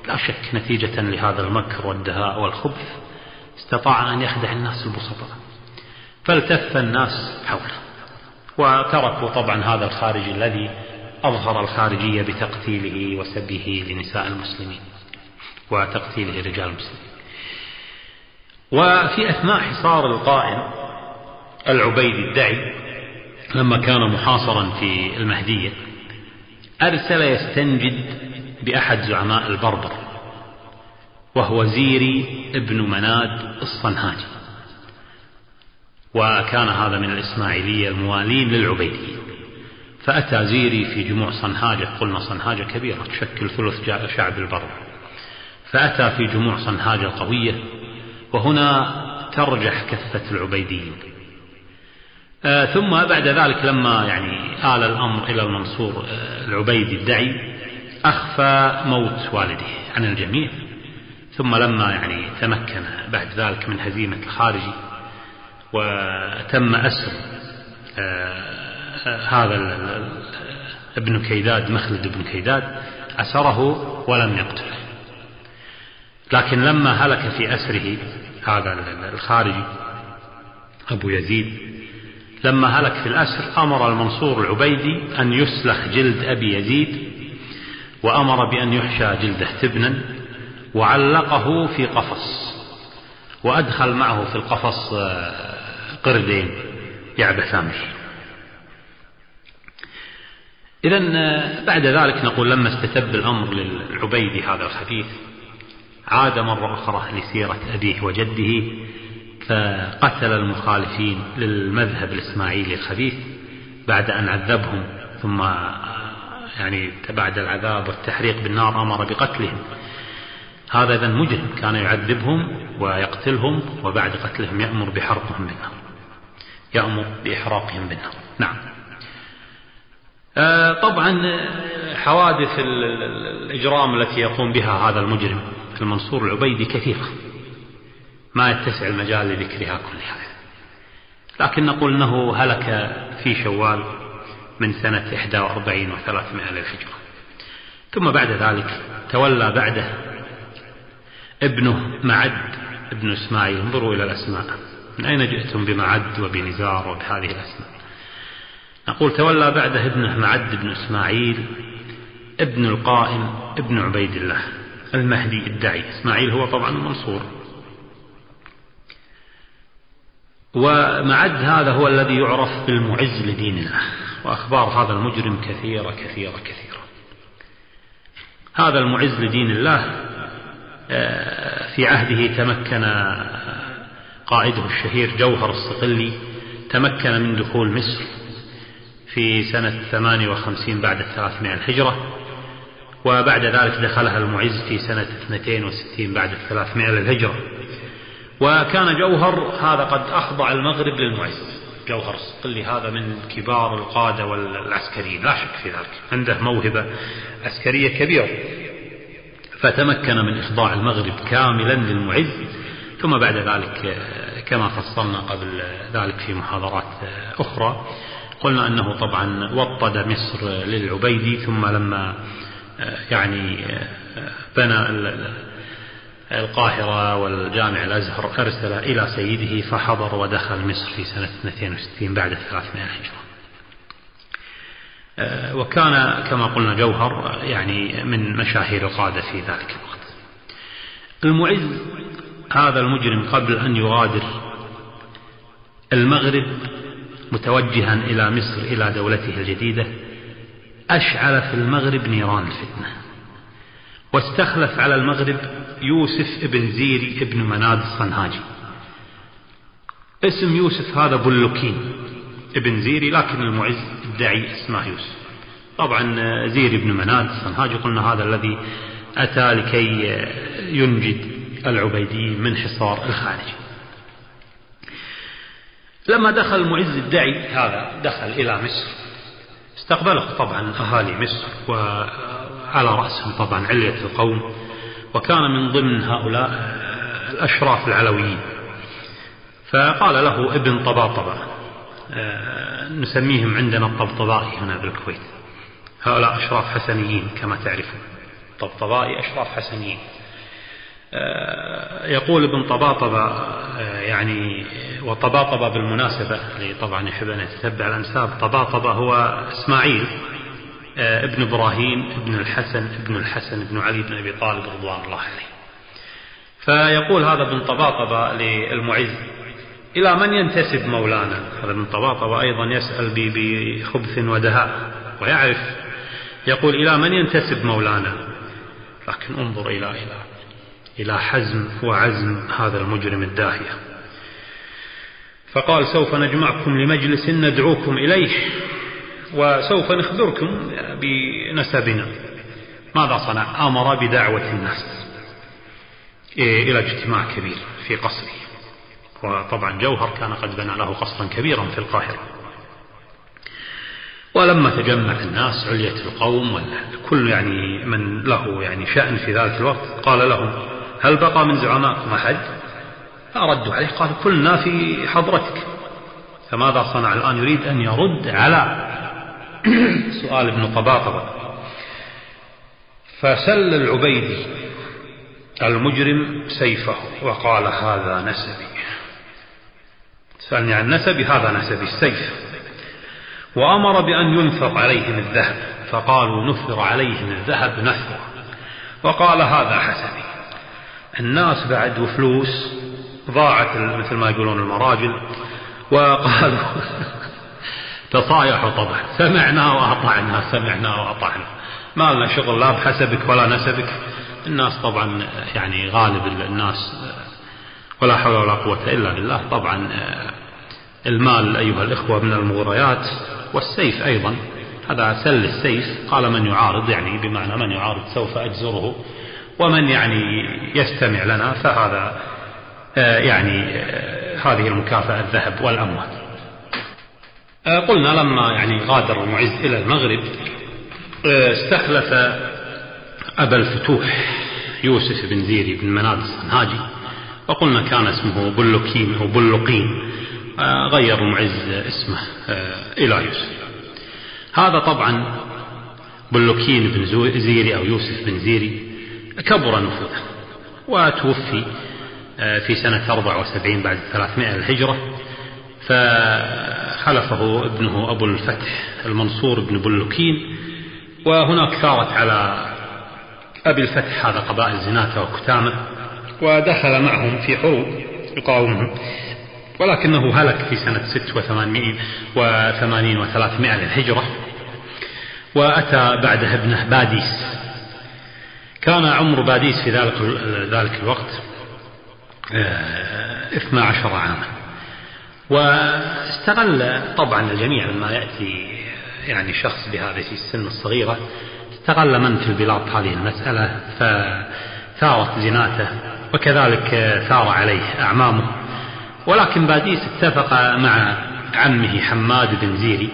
لا شك نتيجة لهذا المكر والدهاء والخبث. استطاع أن يخدع الناس البسطاء. فالتف الناس حوله. وتركوا طبعا هذا الخارج الذي أظهر الخارجية بتقتيله وسبه لنساء المسلمين وتقتيله رجال المسلمين. وفي أثناء حصار القائم العبيدي الدعي لما كان محاصرا في المهدية أرسل يستنجد بأحد زعماء البربر وهو زيري ابن مناد الصنهاجي. وكان هذا من الإسماعيلية الموالين للعبيدية. فأتى زيري في جموع صنهاجة قلنا صنهاجة كبيرة تشكل ثلث شعب البر فأتى في جموع صنهاجة القوية وهنا ترجح كفة العبيديين. آه ثم بعد ذلك لما يعني آل الأمر إلى المنصور آه العبيدي الدعي أخفى موت والده عن الجميع. ثم لما يعني تمكن بعد ذلك من هزيمة الخارجي وتم أسر آه هذا ابن كيداد مخلد بن كيداد أسره ولم يقتله. لكن لما هلك في أسره هذا الخارجي أبو يزيد لما هلك في الأسر أمر المنصور العبيدي أن يسلخ جلد أبي يزيد وأمر بأن يحشى جلده تبنا وعلقه في قفص وأدخل معه في القفص قردين يعبثان به إذا بعد ذلك نقول لما استتب الأمر للعبيدي هذا الخبيث عاد مرة أخرى لسيرة أبيه وجده فقتل المخالفين للمذهب الإسماعيلي الخبيث بعد أن عذبهم ثم يعني بعد العذاب والتحريق بالنار أمر بقتلهم. هذا إذا مجرم كان يعذبهم ويقتلهم وبعد قتلهم يأمر بحرقهم بالنار. يأمر بإحراقهم بالنار. نعم. آه، طبعا حوادث الإجرام التي يقوم بها هذا المجرم. المنصور العبيدي كثيرة. ما يتسع المجال لذكرها كلها. لكن نقول أنه هلك في شوال من سنة 41 و300 للهجرة. ثم بعد ذلك تولى بعده ابنه معد ابن إسماعيل. انظروا إلى الأسماء. من أين جئتم بمعد وبنزار وبهذه الأسماء؟ نقول تولى بعده ابنه معد بن إسماعيل ابن القائم ابن عبيد الله. المهدي الدعي إسماعيل هو طبعا المنصور ومعد هذا هو الذي يعرف بالمعز لدين الله وأخبار هذا المجرم كثيرة كثيرة كثيرة. هذا المعز لدين الله آه، في عهده تمكن قائده الشهير جوهر الصقلي تمكن من دخول مصر في سنة 58 بعد 300 الهجرة. وبعد ذلك دخلها المعز في سنة 62 بعد 300 للهجرة. وكان جوهر هذا قد أخضع المغرب للمعز. جوهر الصقلي هذا من كبار القادة والعسكريين لا شك في ذلك. عنده موهبة عسكرية كبيرة. فتمكن من إخضاع المغرب كاملا للمعز. ثم بعد ذلك كما فصلنا قبل ذلك في محاضرات أخرى قلنا أنه طبعا وطد مصر للعبيدي ثم لما يعني بنى القاهرة والجامع الأزهر أرسل إلى سيده فحضر ودخل مصر في سنة 62 بعد 300 هجرة. وكان كما قلنا جوهر يعني من مشاهير القادة في ذلك الوقت. المعز هذا المجرم قبل أن يغادر المغرب متوجها إلى مصر إلى دولته الجديدة أشعل في المغرب نيران الفتنة واستخلف على المغرب يوسف ابن زيري ابن مناد الصنهاجي. اسم يوسف هذا بلوكين. ابن زيري لكن المعز ادعي اسمه يوسف. طبعا زيري بن مناد الصنهاجي قلنا هذا الذي أتى لكي ينجد العبيدي من حصار الخارج. لما دخل المعز الدعي هذا دخل إلى مصر. استقبله طبعا أهالي مصر وعلى رأسهم طبعا علية القوم وكان من ضمن هؤلاء الأشراف العلويين. فقال له ابن طباطبة نسميهم عندنا الطبطبائي هنا بالكويت. هؤلاء أشراف حسنيين كما تعرفون. طبطبائي أشراف حسنيين. يقول ابن طباطبة يعني وطباطبة بالمناسبة طبعا يحب أن يتتبع الأنساب. طباطبة هو إسماعيل ابن إبراهيم ابن الحسن ابن الحسن ابن علي بن أبي طالب رضوان الله عليه. فيقول هذا ابن طباطبة للمعز إلى من ينتسب مولانا؟ هذا ابن طباطبة أيضا يسأل بخبث ودهاء ويعرف. يقول إلى من ينتسب مولانا؟ لكن انظر إلى إلى إلى حزم وعزم هذا المجرم الداهية. فقال سوف نجمعكم لمجلس ندعوكم إليه وسوف نخبركم بنسبنا. ماذا صنع؟ أمر بدعوة الناس إلى اجتماع كبير في قصره. وطبعا جوهر كان قد بنى له قصرا كبيرا في القاهرة. ولما تجمع الناس علية القوم والكل يعني من له يعني شأن في ذلك الوقت قال لهم هل بقى من زعمائكم أحد؟ فردوا عليه قال كلنا في حضرتك. فماذا صنع؟ الآن يريد أن يرد على سؤال ابن طباطبة. فسل العبيدي المجرم سيفه وقال هذا نسبي. سألني عن نسبي هذا نسبي السيف. وأمر بأن ينفق عليهم الذهب. فقالوا نفر عليهم الذهب نفرا. وقال هذا حسبي. الناس بعد وفلوس ضاعت مثل ما يقولون المراجل وقالوا تصايحوا طبعا سمعنا وأطعنا سمعنا وأطعنا. ما لنا شغل لا بحسبك ولا نسبك. الناس طبعا يعني غالب الناس ولا حول ولا قوة إلا بالله. طبعا المال أيها الإخوة من المغريات والسيف أيضا. هذا سل السيف قال من يعارض يعني بمعنى من يعارض سوف أجزره ومن يعني يستمع لنا فهذا يعني هذه المكافأة الذهب والأموال. قلنا لما يعني غادر المعز إلى المغرب استخلف أبا الفتوح يوسف بن زيري بن مناد الصنهاجي وقلنا كان اسمه بلوكين أو بلقين غير المعز اسمه إلى يوسف. هذا طبعا بلوكين بن زيري أو يوسف بن زيري كبر نفوذه وتوفي في سنة 74 بعد 300 الهجرة فخلفه ابنه أبو الفتح المنصور بن بلوكين وهناك ثارت على أبي الفتح هذا قبائل زناتة وكتامة ودخل معهم في حروب يقاومهم ولكنه هلك في سنة 86 وثمانين وثلاثمائة للهجرة وأتى بعده ابنه باديس. كان عمر باديس في ذلك ذلك الوقت اثنا عشر عاما. واستغل طبعا الجميع لما يأتي يعني شخص بهذه السن الصغيرة استغل من في البلاد هذه المسألة فثارت زناته وكذلك ثار عليه أعمامه. ولكن باديس اتفق مع عمه حماد بن زيري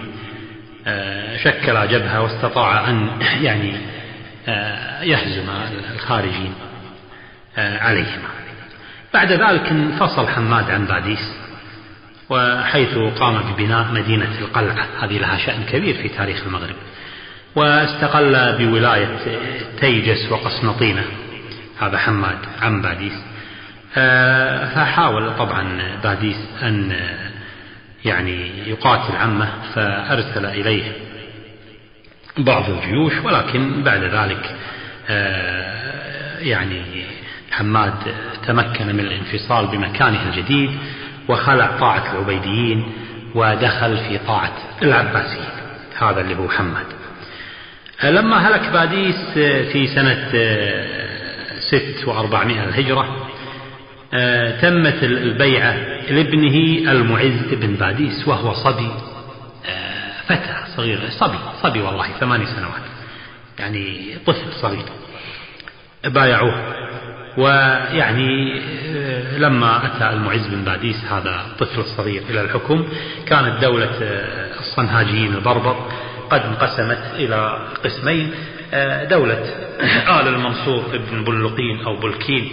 شكل جبهة واستطاع أن يعني يهزم الخارجين عليهم بعد ذلك انفصل حماد عن باديس وحيث قام ببناء مدينة القلعة. هذه لها شأن كبير في تاريخ المغرب. واستقل بولاية تيجس وقسنطينة هذا حماد عم باديس. آه، فحاول طبعا باديس أن يعني يقاتل عمه فأرسل إليه بعض الجيوش ولكن بعد ذلك آه، يعني حماد تمكن من الانفصال بمكانه الجديد وخلع طاعة العبيديين ودخل في طاعة العباسيين. هذا اللي هو حماد لما هلك باديس في سنة ست وأربعمائة الهجرة تمت البيعة لابنه المعز بن باديس وهو صبي. فتى صغير صبي صبي والله ثماني سنوات يعني طفل صغير. بايعوه. ويعني لما أتى المعز بن باديس هذا الطفل الصغير إلى الحكم كانت دولة الصنهاجيين البربر قد انقسمت إلى قسمين دولة آل المنصور بن بلقين أو بلكين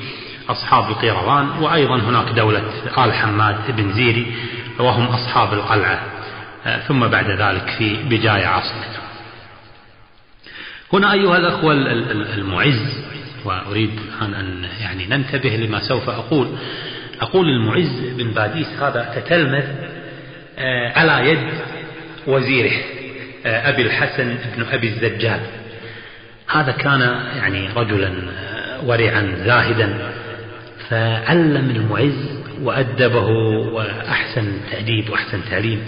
أصحاب القيروان وأيضا هناك دولة آل حماد بن زيري وهم أصحاب القلعة ثم بعد ذلك في بجاية عاصمته هنا أيها الأخوة المعز وأريد أن يعني ننتبه لما سوف أقول. أقول المعز بن باديس هذا تتلمذ على يد وزيره أبي الحسن بن أبي الزجاج هذا كان يعني رجلا ورعا زاهدا. فعلم المعز وأدبه وأحسن تأديب وأحسن تعليم.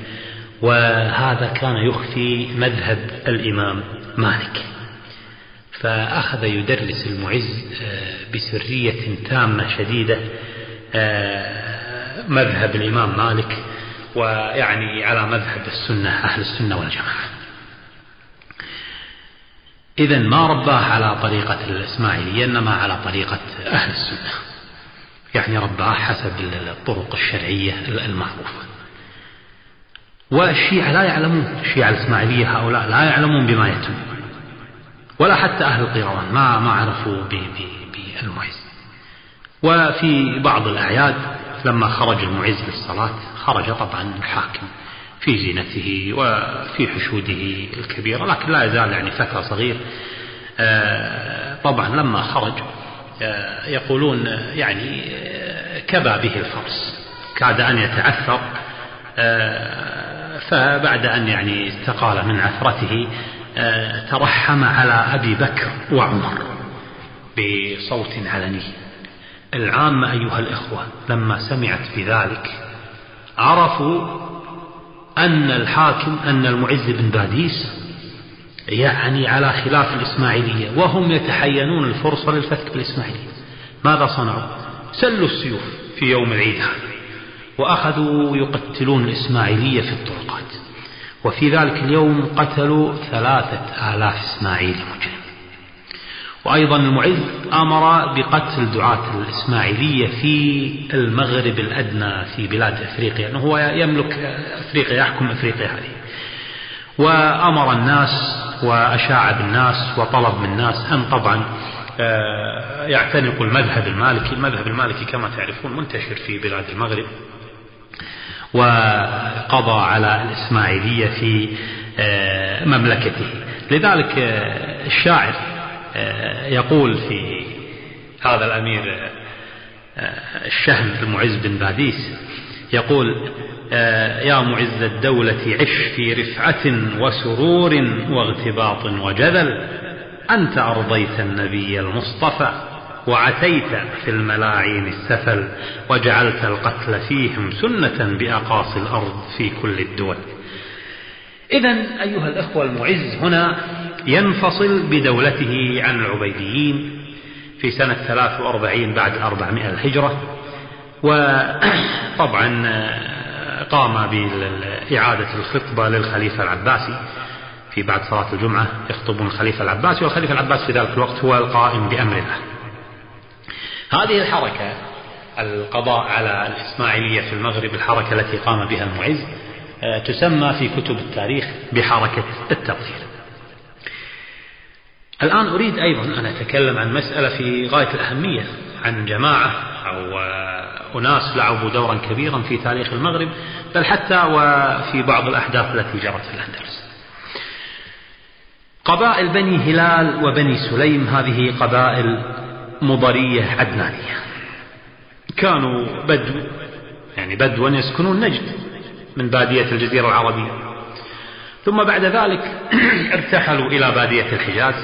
وهذا كان يخفي مذهب الإمام مالك. فأخذ يدرس المعز بسرية تامة شديدة مذهب الإمام مالك ويعني على مذهب السنة أهل السنة والجماعة. إذا ما رباه على طريقة الإسماعيلية إنما على طريقة أهل السنة. يعني رباه حسب الطرق الشرعية المعروفة. والشيعة لا يعلمون الشيعة الإسماعيلية هؤلاء لا يعلمون بما يتم. ولا حتى أهل القيروان ما ما عرفوا بالمعز وفي بعض الأعياد لما خرج المعز للصلاة خرج طبعا الحاكم في زينته وفي حشوده الكبيرة لكن لا يزال يعني فتى صغير طبعا لما خرج يقولون يعني كبى به الفرس. كاد أن يتعثر فبعد أن يعني استقال من عثرته ترحم على أبي بكر وعمر بصوت علني. العامة أيها الإخوة لما سمعت بذلك عرفوا أن الحاكم أن المعز بن باديس يعني على خلاف الإسماعيلية وهم يتحينون الفرصة للفتك بالإسماعيلية. ماذا صنعوا؟ سلوا السيوف في يوم العيد هذا وأخذوا يقتلون الإسماعيلية في الطرقات. وفي ذلك اليوم قتلوا ثلاثة آلاف إسماعيلي مجرم. وأيضا المعز أمر بقتل دعاة الإسماعيلية في المغرب الأدنى في بلاد أفريقيا أنه هو يملك أفريقيا يحكم أفريقيا هذه. وأمر الناس وأشاع بالناس وطلب من الناس أن طبعا يعتنقوا المذهب المالكي. المذهب المالكي كما تعرفون منتشر في بلاد المغرب. وقضى على الإسماعيلية في مملكته. لذلك الشاعر يقول في هذا الأمير الشهم المعز بن باديس يقول يا معز الدولة عش في رفعة وسرور واغتباط وجذل أنت أرضيت النبي المصطفى. وعتيت في الملاعين السفل وجعلت القتل فيهم سنة بأقاصي الأرض في كل الدول. إذا أيها الأخوة المعز هنا ينفصل بدولته عن العبيديين في سنة 43 بعد 400 الهجرة وطبعا قام بإعادة الخطبة للخليفة العباسي في بعد صلاة الجمعة يخطبون الخليفة العباسي والخليفة العباسي في ذلك الوقت هو القائم بأمر الله هذه الحركة القضاء على الإسماعيلية في المغرب الحركة التي قام بها المعز تسمى في كتب التاريخ بحركة التطهير الآن أريد أيضا أن أتكلم عن مسألة في غاية الأهمية عن جماعة أو أناس لعبوا دورا كبيرا في تاريخ المغرب بل حتى وفي بعض الأحداث التي جرت في الأندلس. قبائل بني هلال وبني سليم هذه قبائل مضرية عدنانية. كانوا بدو يعني بدوا يسكنون نجد من بادية الجزيرة العربية. ثم بعد ذلك ارتحلوا إلى بادية الحجاز.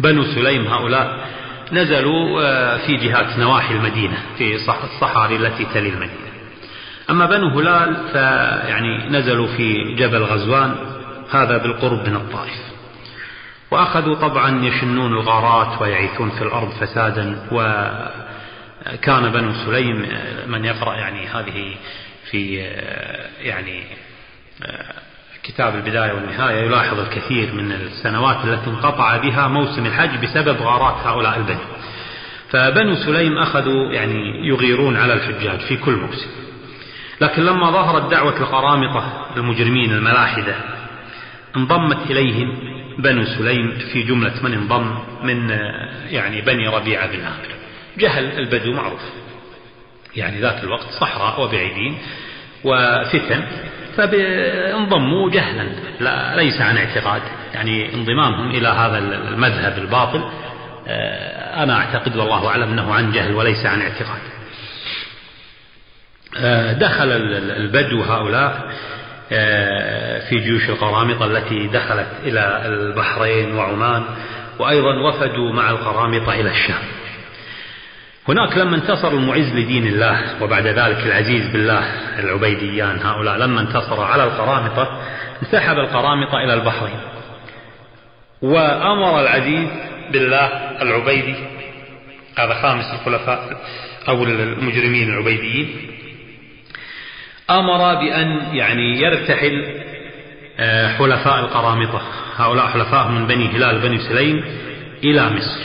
بنو سليم هؤلاء نزلوا آه، في جهات نواحي المدينة في الصحاري التي تلي المدينة. أما بنو هلال فيعني نزلوا في جبل غزوان هذا بالقرب من الطائف. وأخذوا طبعا يشنون الغارات ويعيثون في الأرض فسادا وكان بنو سليم من يقرأ يعني هذه في يعني كتاب البداية والنهاية يلاحظ الكثير من السنوات التي انقطع بها موسم الحج بسبب غارات هؤلاء البنو فبنو سليم أخذوا يعني يغيرون على الحجاج في كل موسم. لكن لما ظهرت دعوة القرامطة المجرمين الملاحدة انضمت إليهم بنو سليم في جملة من انضم من يعني بني ربيعة بن عامر. جهل البدو معروف. يعني ذاك الوقت صحراء وبعيدين وفتن فانضموا جهلا لا ليس عن اعتقاد. يعني انضمامهم إلى هذا المذهب الباطل آه، أنا أعتقد والله أعلم أنه عن جهل وليس عن اعتقاد. آه، دخل البدو هؤلاء آه، في جيوش القرامطة التي دخلت إلى البحرين وعمان وأيضا وفدوا مع القرامطة إلى الشام. هناك لما انتصر المعز لدين الله وبعد ذلك العزيز بالله العبيديان هؤلاء لما انتصر على القرامطة انسحب القرامطة إلى البحرين. وأمر العزيز بالله العبيدي هذا خامس الخلفاء أو المجرمين العبيديين أمر بأن يعني يرتحل آه، حلفاء القرامطة. هؤلاء حلفاء من بني هلال بني سليم إلى مصر.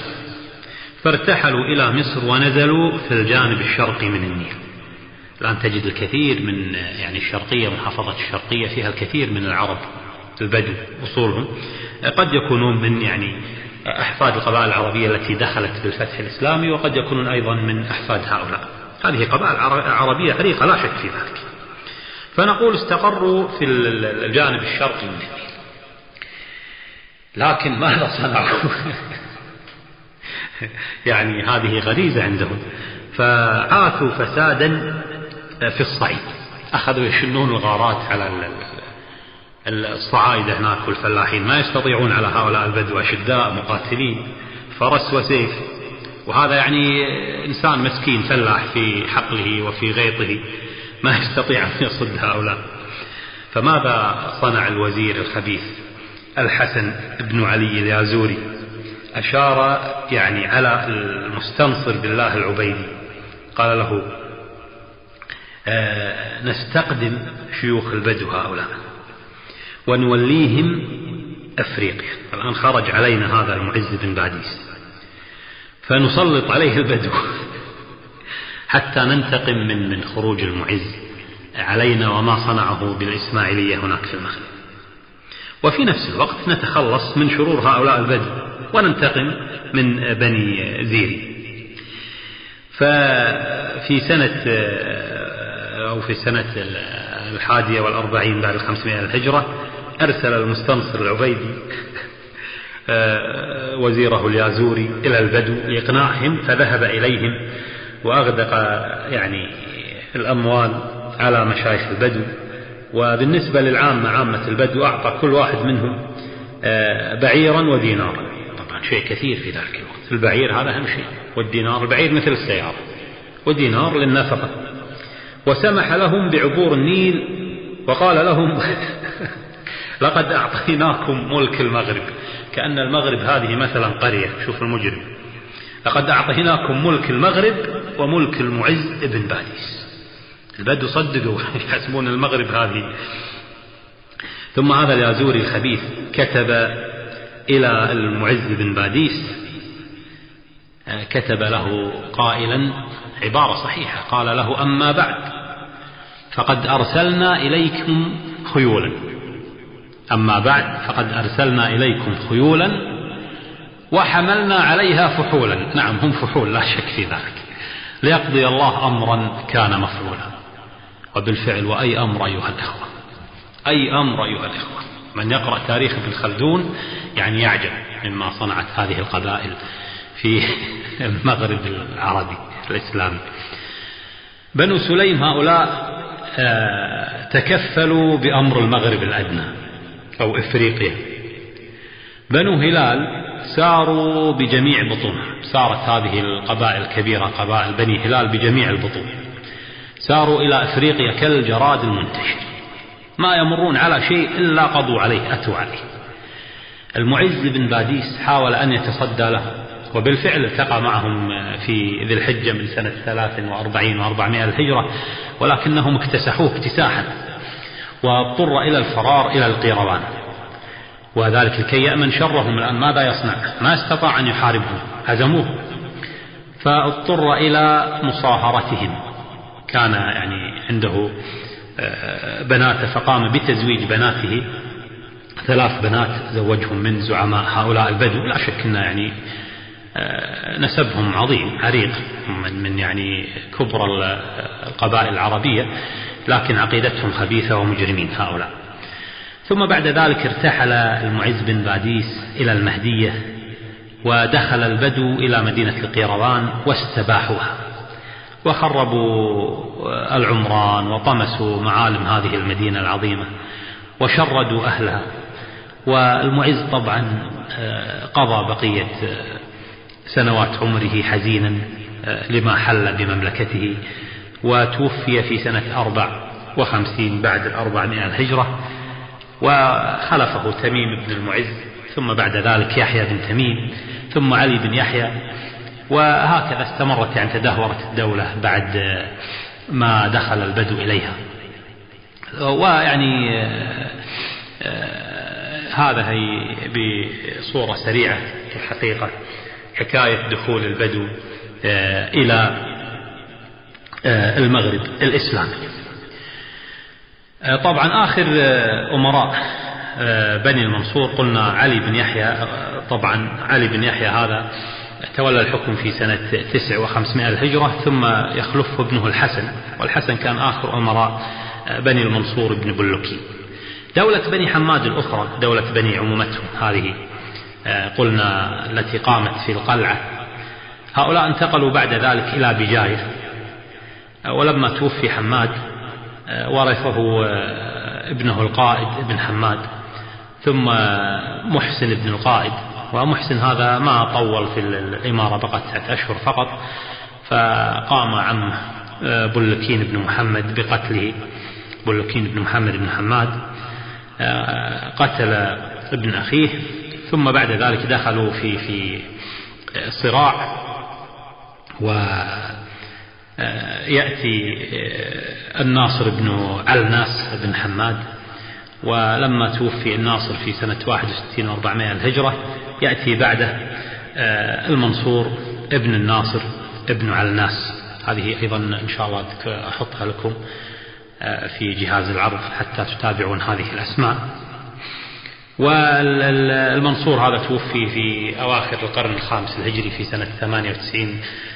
فارتحلوا إلى مصر ونزلوا في الجانب الشرقي من النيل. الآن تجد الكثير من آه، يعني الشرقية محافظة الشرقية فيها الكثير من العرب البدو أصولهم. آه، قد يكونون من يعني أحفاد القبائل العربية التي دخلت بالفتح الإسلامي وقد يكونون أيضا من أحفاد هؤلاء. هذه قبائل عربية عريقة لا شك في ذلك. فنقول استقروا في الجانب الشرقي. من النيل لكن ماذا صنعوا يعني هذه غريزة عندهم. فعاثوا فسادا في الصعيد. أخذوا يشنون الغارات على الصعايدة هناك والفلاحين. ما يستطيعون على هؤلاء البدو أشداء مقاتلين. فرس وسيف. وهذا يعني إنسان مسكين فلاح في حقله وفي غيطه. ما يستطيع أن يصد هؤلاء. فماذا صنع الوزير الخبيث الحسن بن علي اليازوري؟ أشار يعني على المستنصر بالله العبيدي. قال له آه نستقدم شيوخ البدو هؤلاء ونوليهم أفريقيا. الآن خرج علينا هذا المعز بن باديس. فنسلط عليه البدو. حتى ننتقم من من خروج المعز علينا وما صنعه بالإسماعيلية هناك في المغرب. وفي نفس الوقت نتخلص من شرور هؤلاء البدو وننتقم من بني زيري. ففي سنة أو في السنة الحادية والأربعين بعد الخمسمائة الهجرة أرسل المستنصر العبيدي وزيره اليازوري إلى البدو لإقناعهم فذهب إليهم وأغدق يعني الأموال على مشايخ البدو. وبالنسبة للعامة عامة البدو أعطى كل واحد منهم آه، بعيرا ودينارا. طبعا شيء كثير في ذلك الوقت. البعير هذا أهم شيء والدينار البعير مثل السيارة. ودينار للنفقة. وسمح لهم بعبور النيل وقال لهم لقد أعطيناكم ملك المغرب. كأن المغرب هذه مثلا قرية. شوف المجرم. لقد أعطيناكم ملك المغرب وملك المعز ابن باديس البدو صدقوا يحسبون المغرب هذه. ثم هذا اليازوري الخبيث كتب إلى المعز بن باديس كتب له قائلا عبارة صحيحة قال له أما بعد فقد أرسلنا إليكم خيولا. أما بعد فقد أرسلنا إليكم خيولا وحملنا عليها فحولا. نعم هم فحول لا شك في ذلك. ليقضي الله أمرا كان مفعولا. وبالفعل وأي أمر أيها الإخوة؟ أي أمر أيها الإخوة؟ من يقرأ تاريخ ابن خلدون يعني يعجب مما صنعت هذه القبائل في المغرب العربي الإسلامي. بنو سليم هؤلاء آه، تكفلوا بأمر المغرب الأدنى أو إفريقيا. بنو هلال ساروا بجميع بطونها سارت هذه القبائل الكبيرة قبائل بني هلال بجميع البطون. ساروا إلى أفريقيا كالجراد المنتشر. ما يمرون على شيء إلا قضوا عليه أتوا عليه. المعز بن باديس حاول أن يتصدى له وبالفعل التقى معهم في ذي الحجة من سنة 43 و400 الهجرة ولكنهم اكتسحوه اكتساحا واضطر إلى الفرار إلى القيروان. وذلك لكي يأمن شرهم الآن ماذا يصنع؟ ما استطاع أن يحاربهم هزموه. فاضطر إلى مصاهرتهم. كان يعني عنده آه، بنات فقام بتزويج بناته. ثلاث بنات زوجهم من زعماء هؤلاء البدو. لا شك أن يعني آه، نسبهم عظيم عريق من, يعني كبر القبائل العربية. لكن عقيدتهم خبيثة ومجرمين هؤلاء. ثم بعد ذلك ارتحل المعز بن باديس إلى المهدية ودخل البدو إلى مدينة القيروان واستباحوها. وخربوا العمران وطمسوا معالم هذه المدينة العظيمة وشردوا أهلها. والمعز طبعا آه، قضى بقية آه، سنوات عمره حزينا آه، لما حل بمملكته. وتوفي في سنة أربع وخمسين بعد الأربعمائة الهجرة. وخلفه تميم بن المعز ثم بعد ذلك يحيى بن تميم ثم علي بن يحيى وهكذا استمرت يعني تدهورت الدولة بعد ما دخل البدو إليها. ويعني آه، هذا هي بصورة سريعة في الحقيقة حكاية دخول البدو آه، إلى آه، المغرب الإسلامي. طبعا آخر أمراء بني المنصور. قلنا علي بن يحيى طبعا علي بن يحيى هذا تولى الحكم في سنة تسع وخمسمائة الهجرة ثم يخلفه ابنه الحسن والحسن كان آخر أمراء بني المنصور بن بلوكي. دولة بني حماد الأخرى دولة بني عمومتهم هذه آه، قلنا التي قامت في القلعة. هؤلاء انتقلوا بعد ذلك إلى بجاية آه، ولما توفي حماد آه، ورثه ابنه القائد ابن حماد ثم محسن ابن القائد. ومحسن هذا ما طول في الإمارة بقى تسعة أشهر فقط. فقام عمه بلكين بن محمد بقتله بلكين بن محمد بن حماد آه، قتل ابن أخيه. ثم بعد ذلك دخلوا في في صراع ويأتي آه، الناصر بن الناس بن حماد ولما توفي الناصر في سنة 61 و400 الهجرة يأتي بعده آه، المنصور ابن الناصر ابن علناس هذه أيضا إن شاء الله أحطها لكم في جهاز العرض حتى تتابعون هذه الأسماء. والمنصور هذا توفي في أواخر القرن الخامس الهجري في سنة 98 آه،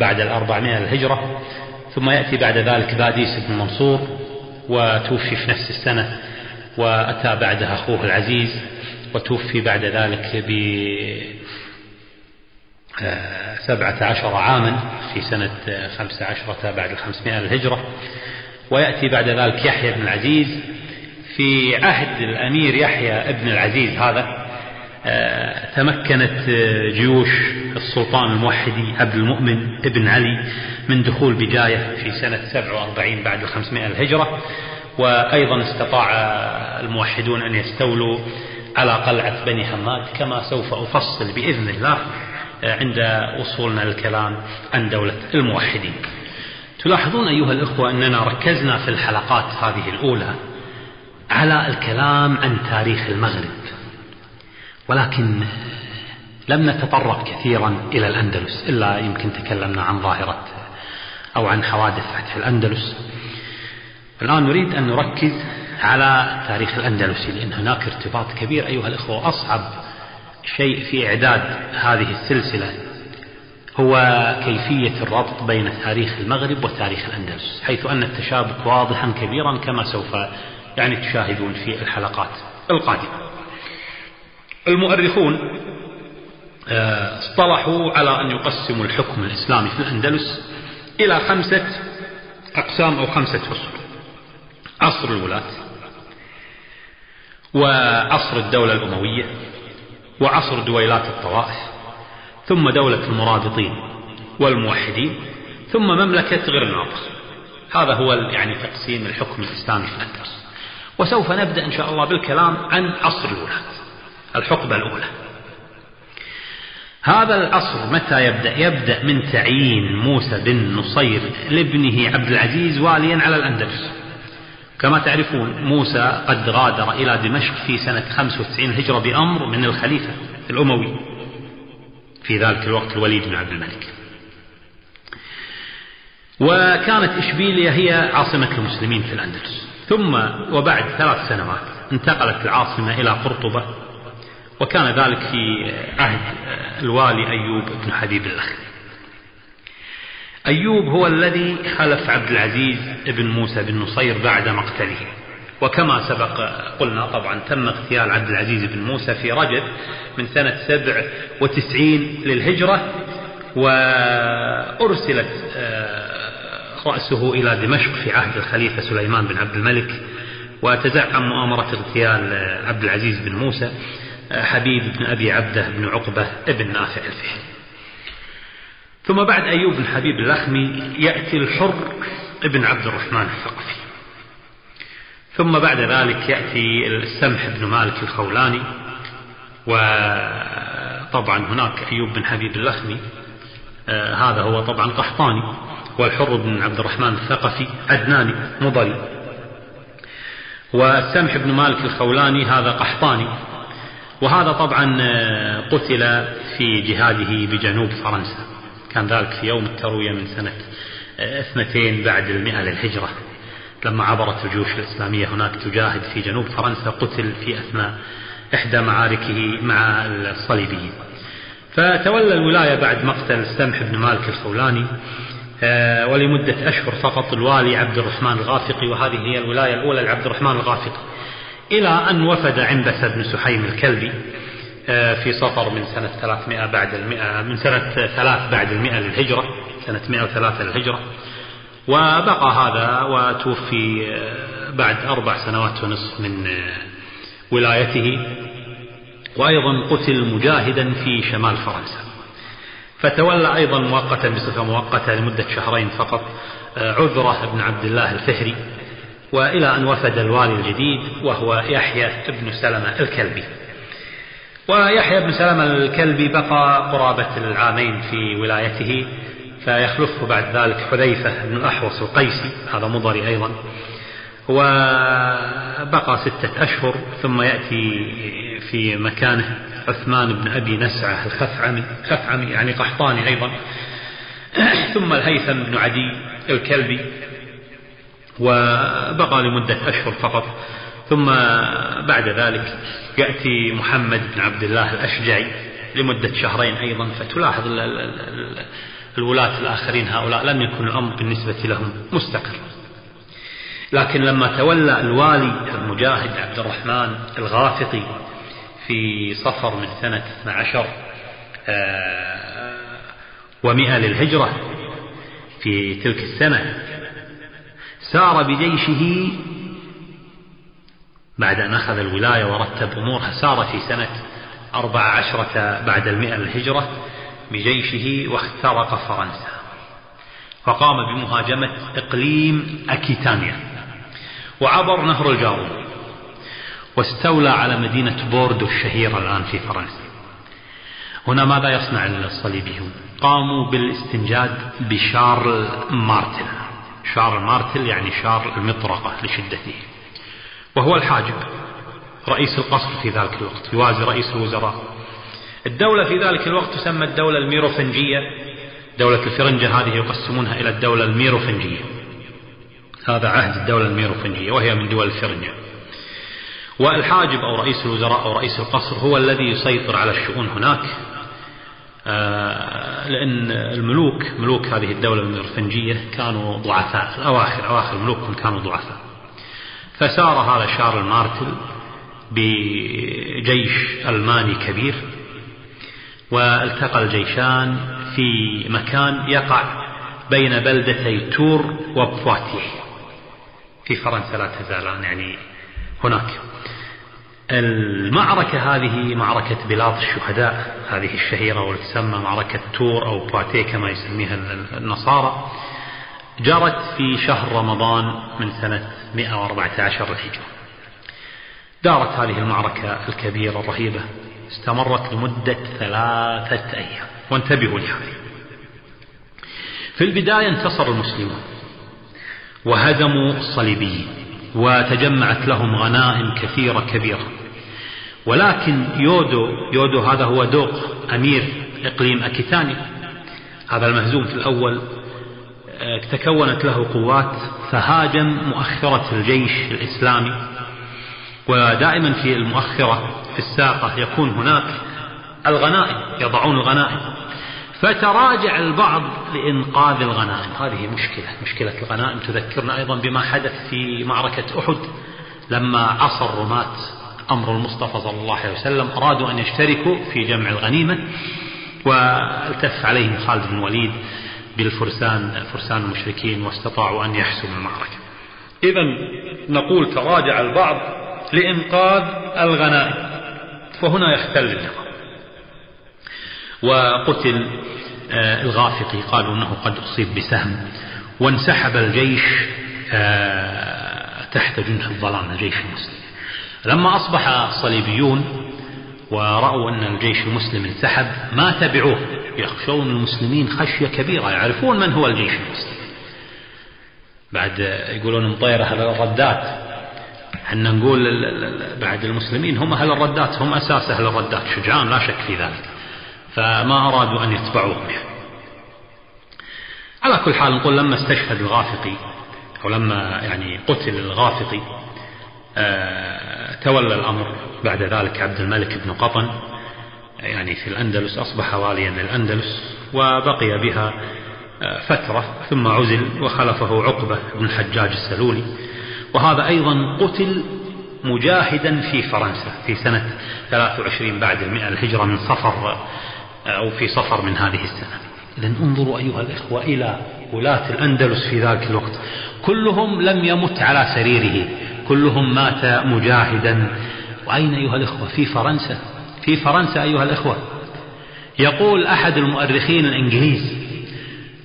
بعد الأربعمائة الهجرة ثم يأتي بعد ذلك باديس بن منصور وتوفي في نفس السنة وأتى بعدها أخوه العزيز وتوفي بعد ذلك ب آه، سبعة عشر عاما في سنة خمسة عشرة بعد الخمسمائة الهجرة. ويأتي بعد ذلك يحيى بن العزيز في عهد الأمير يحيى بن العزيز هذا آه، تمكنت آه، جيوش السلطان الموحدي عبد المؤمن ابن علي من دخول بجاية في سنة 47 بعد 500 الهجرة وأيضا استطاع الموحدون أن يستولوا على قلعة بني حماد كما سوف أفصل بإذن الله آه، عند وصولنا للكلام عن دولة الموحدين. تلاحظون أيها الإخوة أننا ركزنا في الحلقات هذه الأولى على الكلام عن تاريخ المغرب ولكن لم نتطرق كثيرا إلى الأندلس إلا يمكن تكلمنا عن ظاهرة أو عن حوادث فتح الأندلس. الآن نريد أن نركز على تاريخ الأندلسي لأن هناك ارتباط كبير أيها الإخوة أصعب شيء في إعداد هذه السلسلة هو كيفية الربط بين تاريخ المغرب وتاريخ الأندلس حيث أن التشابك واضحا كبيرا كما سوف يعني تشاهدون في الحلقات القادمة. المؤرخون اصطلحوا على أن يقسموا الحكم الإسلامي في الأندلس إلى خمسة أقسام أو خمسة فصول عصر الولاة وعصر الدولة الأموية وعصر دويلات الطوائف ثم دولة المرابطين والموحدين ثم مملكة غير الناطق هذا هو يعني تقسيم الحكم الإسلامي في الأندلس. وسوف نبدأ إن شاء الله بالكلام عن عصر الولاة الحقبة الأولى. هذا العصر متى يبدأ؟ يبدأ من تعيين موسى بن نصير لابنه عبد العزيز واليا على الأندلس. كما تعرفون موسى قد غادر إلى دمشق في سنة 95 هجرة بأمر من الخليفة الأموي. في ذلك الوقت الوليد بن عبد الملك. وكانت إشبيلية هي عاصمة المسلمين في الأندلس. ثم وبعد ثلاث سنوات انتقلت العاصمة إلى قرطبة. وكان ذلك في عهد الوالي أيوب بن حبيب الأخ. أيوب هو الذي خلف عبد العزيز بن موسى بن نصير بعد مقتله. وكما سبق قلنا طبعا تم اغتيال عبد العزيز بن موسى في رجب من سنة سبع وتسعين للهجرة وأرسلت آه، رأسه إلى دمشق في عهد الخليفة سليمان بن عبد الملك وتزعم مؤامرة اغتيال عبد العزيز بن موسى. آه، حبيب بن أبي عبده بن عقبة بن نافع الفهري ثم بعد أيوب بن حبيب اللخمي يأتي الحر ابن عبد الرحمن الثقفي. ثم بعد ذلك يأتي السمح بن مالك الخولاني. وطبعا هناك أيوب بن حبيب اللخمي آه هذا هو طبعا قحطاني. والحر بن عبد الرحمن الثقفي عدناني مضري والسمح بن مالك الخولاني هذا قحطاني. وهذا طبعا آه، قتل في جهاده بجنوب فرنسا. كان ذلك في يوم التروية من سنة آه، اثنتين بعد المئة للهجرة. لما عبرت الجيوش الإسلامية هناك تجاهد في جنوب فرنسا قتل في أثناء إحدى معاركه مع الصليبيين. فتولى الولاية بعد مقتل السمح بن مالك الخولاني آه، ولمدة أشهر فقط الوالي عبد الرحمن الغافقي وهذه هي الولاية الأولى لعبد الرحمن الغافقي. إلى أن وفد عنبسة بن سحيم الكلبي آه، في صفر من سنة 300 بعد المئة من سنة ثلاث بعد المئة للهجرة سنة 103 للهجرة. وبقى هذا وتوفي آه، بعد أربع سنوات ونصف من آه، ولايته. وأيضا قتل مجاهدا في شمال فرنسا. فتولى أيضا مؤقتا بصفة مؤقتة لمدة شهرين فقط عذرة بن عبد الله الفهري. وإلى أن وفد الوالي الجديد وهو يحيى بن سلمة الكلبي. ويحيى بن سلمة الكلبي بقى قرابة العامين في ولايته فيخلفه بعد ذلك حذيفة بن الأحوص القيسي هذا مضري أيضا. وبقى ستة أشهر ثم يأتي في مكانه عثمان بن أبي نسعة الخفعمي خفعمي يعني قحطاني أيضا. ثم الهيثم بن عدي الكلبي وبقى لمدة أشهر فقط. ثم بعد ذلك يأتي محمد بن عبد الله الأشجعي لمدة شهرين أيضا فتلاحظ الولاة الآخرين هؤلاء لم يكن الأمر بالنسبة لهم مستقر. لكن لما تولى الوالي المجاهد عبد الرحمن الغافقي في صفر من سنة 12 آه، ومئة للهجرة في تلك السنة سار بجيشه بعد أن أخذ الولاية ورتب أمورها سار في سنة أربع عشرة بعد المئة للهجرة بجيشه واخترق فرنسا. فقام بمهاجمة إقليم أكيتانيا. وعبر نهر الجارون. واستولى على مدينة بوردو الشهيرة الآن في فرنسا. هنا ماذا يصنع الصليبيون؟ قاموا بالاستنجاد بشارل مارتل شارل مارتل يعني شارل المطرقة لشدته. وهو الحاجب رئيس القصر في ذلك الوقت يوازي رئيس الوزراء. الدولة في ذلك الوقت تسمى الدولة الميروفنجية. دولة الفرنجة هذه يقسمونها إلى الدولة الميروفنجية. هذا عهد الدولة الميروفنجية وهي من دول الفرنجة. والحاجب أو رئيس الوزراء أو رئيس القصر هو الذي يسيطر على الشؤون هناك. لأن الملوك ملوك هذه الدولة المرفنجية كانوا ضعفاء الأواخر أواخر ملوكهم كانوا ضعفاء. فسار هذا شارل مارتل بجيش ألماني كبير والتقى الجيشان في مكان يقع بين بلدتي تور وبواتيه. في فرنسا لا تزالان يعني هناك. المعركة هذه معركة بلاط الشهداء هذه الشهيرة وتسمى معركة تور أو بواتيه كما يسميها النصارى جرت في شهر رمضان من سنة 114 الهجرة. دارت هذه المعركة الكبيرة الرهيبة استمرت لمدة ثلاثة أيام. وانتبهوا لهذه في البداية انتصر المسلمون وهزموا الصليبيين وتجمعت لهم غنائم كثيرة كبيرة. ولكن يودو يودو هذا هو دوق أمير إقليم أكيتاني. هذا المهزوم في الأول آه، تكونت له قوات فهاجم مؤخرة الجيش الإسلامي. ودائما في المؤخرة في الساقة يكون هناك الغنائم يضعون الغنائم. فتراجع البعض لإنقاذ الغنائم. هذه مشكلة مشكلة الغنائم. تذكرنا أيضا بما حدث في معركة أحد لما عصى الرماة أمر المصطفى صلى الله عليه وسلم أرادوا أن يشتركوا في جمع الغنيمة والتف عليهم خالد بن الوليد بالفرسان فرسان المشركين واستطاعوا أن يحسموا المعركة إذا نقول تراجع البعض لإنقاذ الغنائم. فهنا يختل اللقاء وقتل آه، الغافقي قالوا أنه قد أصيب بسهم وانسحب الجيش آه، تحت جنح الظلام الجيش المسلم. لما أصبح الصليبيون ورأوا أن الجيش المسلم انسحب ما تبعوه. يخشون المسلمين خشية كبيرة يعرفون من هو الجيش المسلم. بعد يقولون مطيرة أهل الردات. إحنا نقول بعد المسلمين هم أهل الردات هم أساس أهل الردات شجعان لا شك في ذلك. فما أرادوا أن يتبعوهم. على كل حال نقول لما استشهد الغافقي أو لما يعني قتل الغافقي آه، تولى الأمر بعد ذلك عبد الملك بن قطن يعني في الأندلس أصبح واليا للأندلس وبقي بها آه، فترة ثم عزل وخلفه عقبة بن الحجاج السلولي. وهذا أيضا قتل مجاهدا في فرنسا في سنة 23 بعد المئة الهجرة من صفر أو في صفر من هذه السنة. إذا انظروا أيها الإخوة إلى ولاة الأندلس في ذلك الوقت. كلهم لم يمت على سريره. كلهم مات مجاهدا. وأين أيها الإخوة؟ في فرنسا. في فرنسا أيها الإخوة. يقول أحد المؤرخين الإنجليز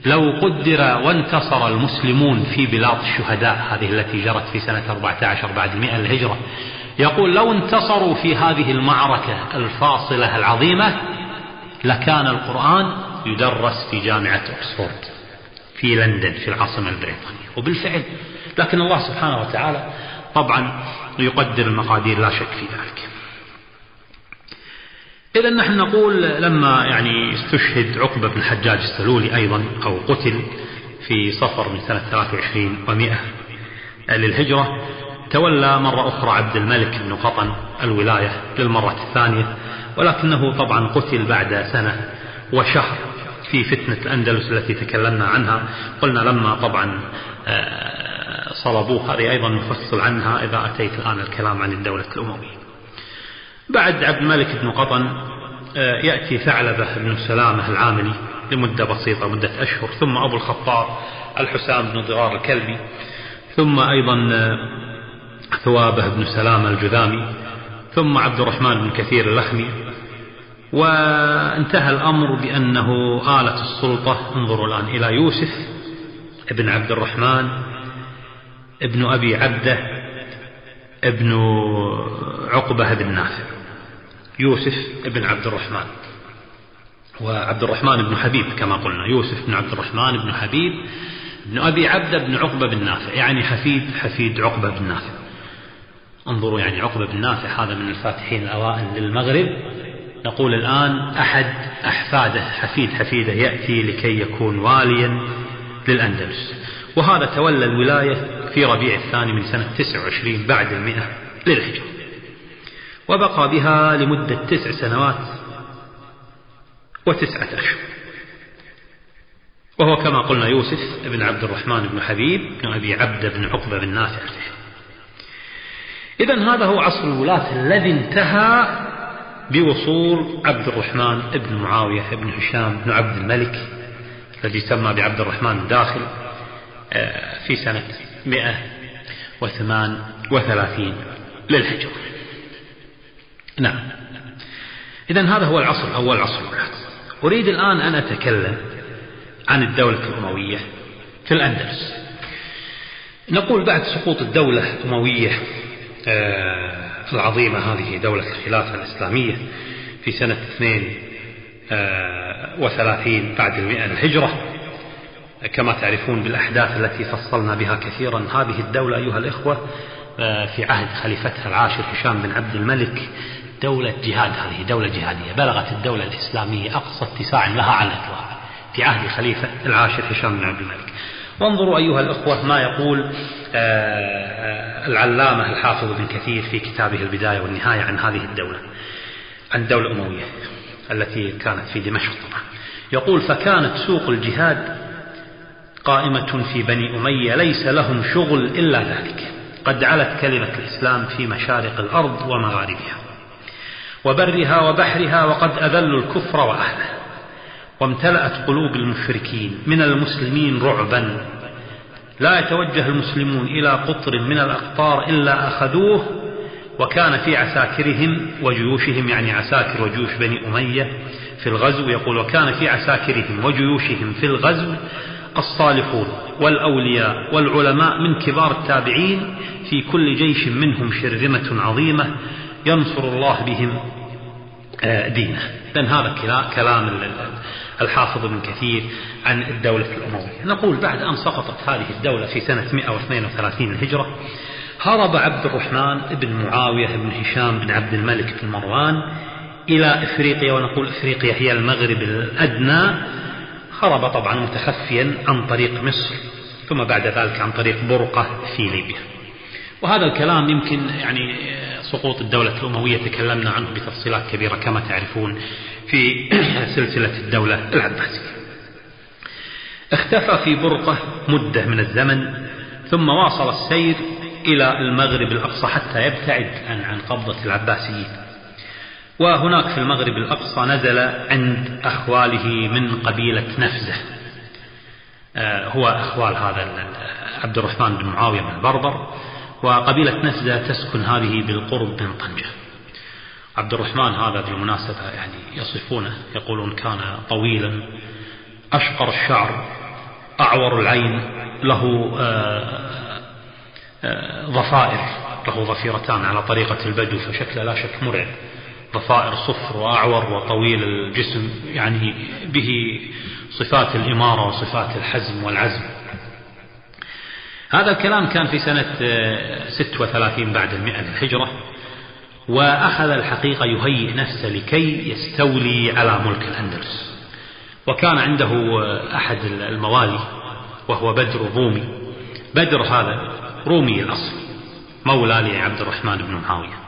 لو قدر وانتصر المسلمون في بلاد الشهداء هذه التي جرت في سنة 14 بعد المئة الهجرة يقول لو انتصروا في هذه المعركة الفاصلة العظيمة لكان القرآن يدرس في جامعة أكسفورد في لندن في العاصمة البريطانية. وبالفعل لكن الله سبحانه وتعالى طبعا يقدر المقادير لا شك في ذلك. إذا نحن نقول لما يعني استشهد عقبة بن الحجاج السلولي أيضا أو قتل في صفر من سنة 23 و100 للهجرة تولى مرة أخرى عبد الملك بن قطن الولاية للمرة الثانية ولكنه طبعا قتل بعد سنة وشهر في فتنة الأندلس التي تكلمنا عنها. قلنا لما طبعا صلبوه هذه أيضا نفصل عنها إذا أتيت الآن الكلام عن الدولة الأموية. بعد عبد الملك بن قطن آه، يأتي ثعلبة بن سلامة العاملي لمدة بسيطة مدة أشهر ثم أبو الخطاب الحسام بن ضرار الكلبي ثم أيضا آه، ثوابه بن سلامة الجذامي ثم عبد الرحمن بن كثير اللخمي وانتهى الأمر بأنه آلت السلطة انظروا الآن إلى يوسف ابن عبد الرحمن ابن أبي عبدة ابن عقبة بن نافع يوسف ابن عبد الرحمن وعبد الرحمن بن حبيب كما قلنا يوسف بن عبد الرحمن بن حبيب بن أبي عبدة بن عقبة بن نافع يعني حفيد حفيد عقبة بن نافع. انظروا يعني عقبة بن نافع هذا من الفاتحين الأوائل للمغرب. نقول الآن أحد أحفاده حفيد حفيده يأتي لكي يكون واليا للأندلس. وهذا تولى الولاية في ربيع الثاني من سنة 29 بعد المئة للهجرة. وبقى بها لمدة تسع سنوات وتسعة أشهر. وهو كما قلنا يوسف بن عبد الرحمن بن حبيب بن أبي عبد بن عقبة بن نافع. إذا هذا هو عصر الولاة الذي انتهى بوصول عبد الرحمن بن معاوية بن هشام بن عبد الملك الذي سمى بعبد الرحمن الداخل آه، في سنة 138 للهجرة نعم. إذا هذا هو العصر الأول عصر أريد الآن أن أتكلم عن الدولة الأموية في الأندلس. نقول بعد سقوط الدولة الأموية آه، العظيمة هذه دولة الخلافة الإسلامية في سنة 32 آه، بعد المئة الهجرة كما تعرفون بالأحداث التي فصلنا بها كثيرا. هذه الدولة أيها الإخوة آه، في عهد خليفتها العاشر هشام بن عبد الملك دولة جهاد هذه دولة جهادية. بلغت الدولة الإسلامية أقصى اتساع لها على الإطلاق في عهد خليفة العاشر هشام بن عبد الملك. وانظروا أيها الأخوة ما يقول آه، آه، العلامة الحافظ بن كثير في كتابه البداية والنهاية عن هذه الدولة عن الدولة الأموية التي كانت في دمشق طبعا. يقول فكانت سوق الجهاد قائمة في بني أمية ليس لهم شغل إلا ذلك. قد علت كلمة الإسلام في مشارق الأرض ومغاربها. وبرها وبحرها وقد أذلوا الكفر وأهله. وامتلأت قلوب المشركين من المسلمين رعبا. لا يتوجه المسلمون إلى قطر من الأقطار إلا أخذوه وكان في عساكرهم وجيوشهم يعني عساكر وجيوش بني أمية في الغزو يقول وكان في عساكرهم وجيوشهم في الغزو الصالحون والأولياء والعلماء من كبار التابعين في كل جيش منهم شرذمة عظيمة ينصر الله بهم آه، دينه. لأن هذا كلام الحافظ ابن كثير عن الدولة الأموية. نقول بعد أن سقطت هذه الدولة في سنة 132 الهجرة هرب عبد الرحمن بن معاوية بن هشام بن عبد الملك بن مروان إلى إفريقيا ونقول إفريقيا هي المغرب الأدنى هرب طبعا متخفيا عن طريق مصر ثم بعد ذلك عن طريق برقة في ليبيا. وهذا الكلام يمكن يعني سقوط الدولة الأموية تكلمنا عنه بتفصيلات كبيرة كما تعرفون في سلسلة الدولة العباسية. اختفى في برقة مدة من الزمن ثم واصل السير إلى المغرب الأقصى حتى يبتعد عن عن قبضة العباسيين. وهناك في المغرب الأقصى نزل عند أخواله من قبيلة نفزة. آه، هو أخوال هذا عبد الرحمن بن معاوية من البربر وقبيلة نفزة تسكن هذه بالقرب من طنجة. عبد الرحمن هذا بالمناسبة يعني يصفونه يقولون كان طويلا أشقر الشعر أعور العين له آه، آه، ضفائر له ضفيرتان على طريقة البدو فشكله لا شك مرعب. ضفائر صفر وأعور وطويل الجسم يعني به صفات الإمارة وصفات الحزم والعزم. هذا الكلام كان في سنة 36 آه، بعد المئة للهجرة وأخذ الحقيقة يهيئ نفسه لكي يستولي على ملك الأندلس. وكان عنده أحد الموالي وهو بدر الرومي بدر هذا رومي الأصل مولى لعبد الرحمن بن معاوية.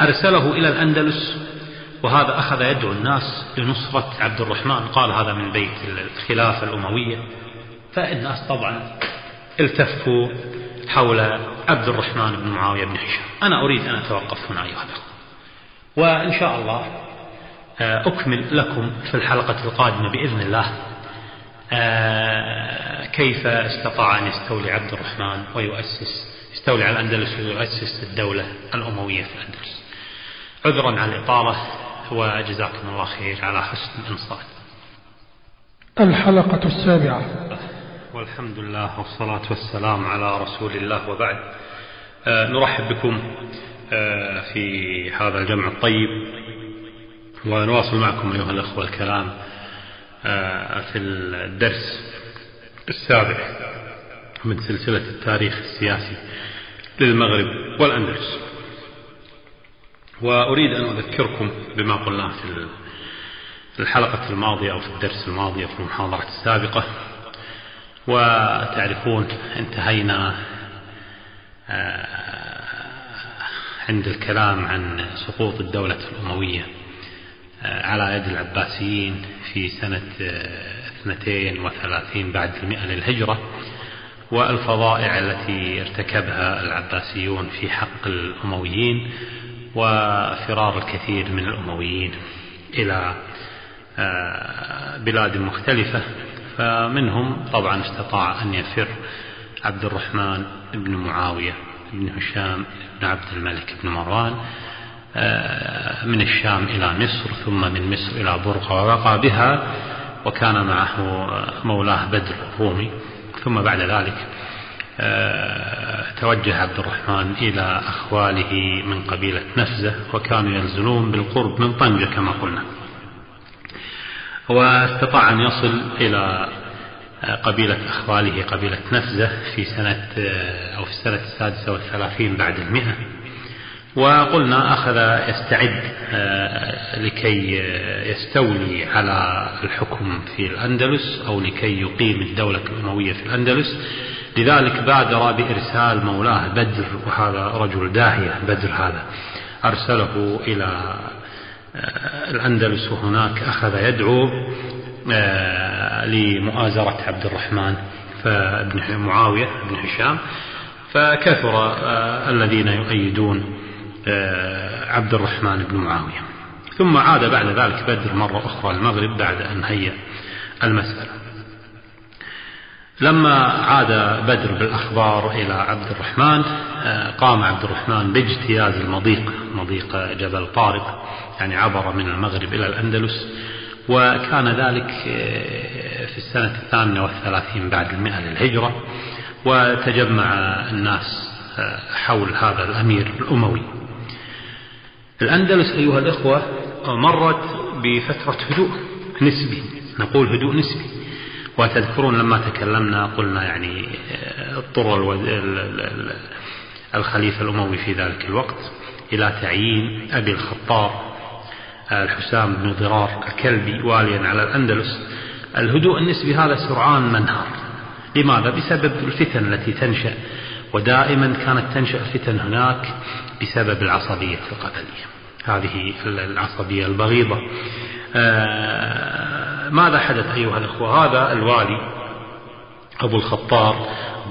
أرسله إلى الأندلس وهذا أخذ يدعو الناس لنصرة عبد الرحمن. قال هذا من بيت الخلافة الأموية. فالناس طبعا التفوا حول عبد الرحمن بن معاوية بن هشام. أنا أريد أن أتوقف هنا أيها الأخوة. وإن شاء الله آه، أكمل لكم في الحلقة القادمة بإذن الله آه، كيف استطاع أن يستولي عبد الرحمن ويؤسس يستولي على الأندلس ويؤسس الدولة الأموية في الأندلس. عذرا على الإطالة وجزاكم الله خير على حسن الإنصات. الحلقة السابعة. والحمد لله والصلاة والسلام على رسول الله وبعد. آه نرحب بكم آه في هذا الجمع الطيب ونواصل معكم أيها الأخوة الكلام آه في الدرس السابع من سلسلة التاريخ السياسي للمغرب والأندلس. وأريد أن أذكركم بما قلناه في الحلقة الماضية أو في الدرس الماضي أو في المحاضرة السابقة. وتعرفون انتهينا آه، عند الكلام عن سقوط الدولة الأموية على يد العباسيين في سنة 32 بعد المئة للهجرة والفظائع التي ارتكبها العباسيون في حق الأمويين. وفرار الكثير من الأمويين إلى آه، بلاد مختلفة فمنهم طبعا استطاع أن يفر عبد الرحمن بن معاوية بن هشام بن عبد الملك بن مروان آه، من الشام إلى مصر ثم من مصر إلى برقة وبقى بها وكان معه مولاه بدر الرومي ثم بعد ذلك آه، توجه عبد الرحمن إلى أخواله من قبيلة نفزة وكانوا ينزلون بالقرب من طنجة كما قلنا. واستطاع أن يصل إلى قبيلة أخواله قبيلة نفزة في سنة أو في السنة السادسة والثلاثين بعد المئة. وقلنا أخذ يستعد آه، لكي يستولي على الحكم في الأندلس أو لكي يقيم الدولة الأموية في الأندلس. لذلك بادر بإرسال مولاه بدر وهذا رجل داهية بدر هذا. أرسله إلى آه، الأندلس وهناك أخذ يدعو آه، لمؤازرة عبد الرحمن فابن معاوية بن هشام. فكثر الذين يؤيدون آه، عبد الرحمن بن معاوية. ثم عاد بعد ذلك بدر مرة أخرى المغرب بعد أن هيأ المسألة. لما عاد بدر بالأخبار إلى عبد الرحمن آه، قام عبد الرحمن باجتياز المضيق مضيق جبل طارق يعني عبر من المغرب إلى الأندلس وكان ذلك آه، في السنة الثامنة والثلاثين بعد المئة للهجرة وتجمع الناس حول هذا الأمير الأموي. الأندلس أيها الإخوة مرت بفترة هدوء نسبي نقول هدوء نسبي. وتذكرون لما تكلمنا قلنا يعني آه، اضطر الخليفة الأموي في ذلك الوقت إلى تعيين أبي الخطاب آه، الحسام بن ضرار الكلبي واليا على الأندلس. الهدوء النسبي هذا سرعان منهار. لماذا؟ بسبب الفتن التي تنشأ ودائما كانت تنشأ فتن هناك بسبب العصبية القبلية هذه العصبية البغيضة. آه، ماذا حدث أيها الأخوة؟ هذا الوالي أبو الخطار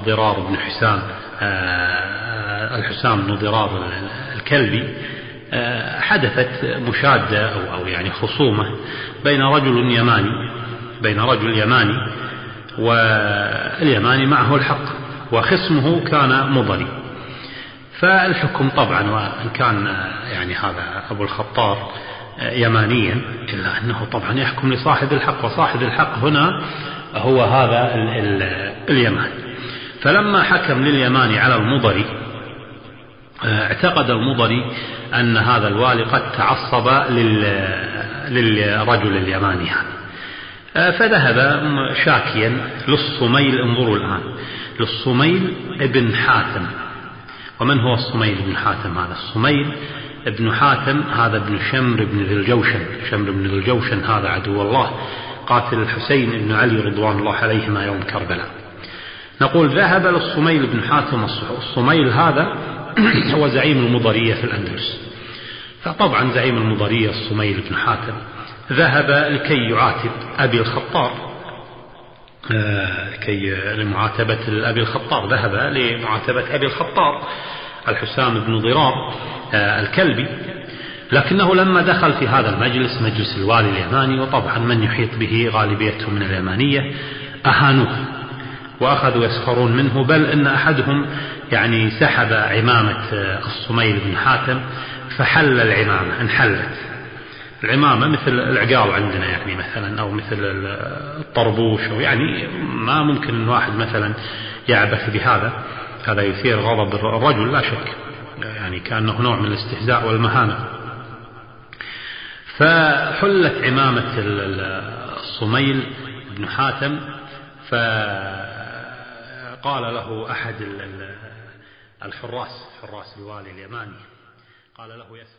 ضرار بن حسام آه، الحسام بن ضرار الكلبي آه، حدثت مشادة أو, أو يعني خصومة بين رجل يماني بين رجل يماني واليماني معه الحق وخصمه كان مضري فالحكم طبعا وإن كان يعني هذا أبو الخطار يمانيا إلا أنه طبعا يحكم لصاحب الحق وصاحب الحق هنا هو هذا اليمان. فلما حكم لليماني على المضري اعتقد المضري أن هذا الوالي قد تعصب للرجل اليماني هذا. فذهب شاكيا للصميل انظروا الآن للصميل ابن حاتم. ومن هو الصميل بن حاتم هذا؟ الصميل ابن حاتم هذا ابن شمر بن ذي الجوشن. شمر بن ذي الجوشن هذا عدو الله. قاتل الحسين بن علي رضوان الله عليهما يوم كربلاء. نقول ذهب للصميل بن حاتم الصميل هذا هو زعيم المضرية في الأندلس. فطبعا زعيم المضرية الصميل بن حاتم. ذهب لكي يعاتب أبي الخطار آه، كي لمعاتبة أبي الخطار ذهب لمعاتبة أبي الخطار الحسام بن ضرار آه، الكلبي. لكنه لما دخل في هذا المجلس مجلس الوالي اليماني وطبعا من يحيط به غالبيتهم من اليمانية أهانوه وأخذوا يسخرون منه بل إن أحدهم يعني سحب عمامة آه، الصميل بن حاتم فحل العمامة انحلت. العمامة مثل العقال عندنا يعني مثلا أو مثل الطربوش أو يعني ما ممكن أن واحد مثلا يعبث بهذا. هذا يثير غضب الرجل لا شك. يعني كأنه نوع من الاستهزاء والمهانة. فحلت عمامة الصميل بن حاتم فقال له أحد الحراس حراس الوالي اليماني قال له يسر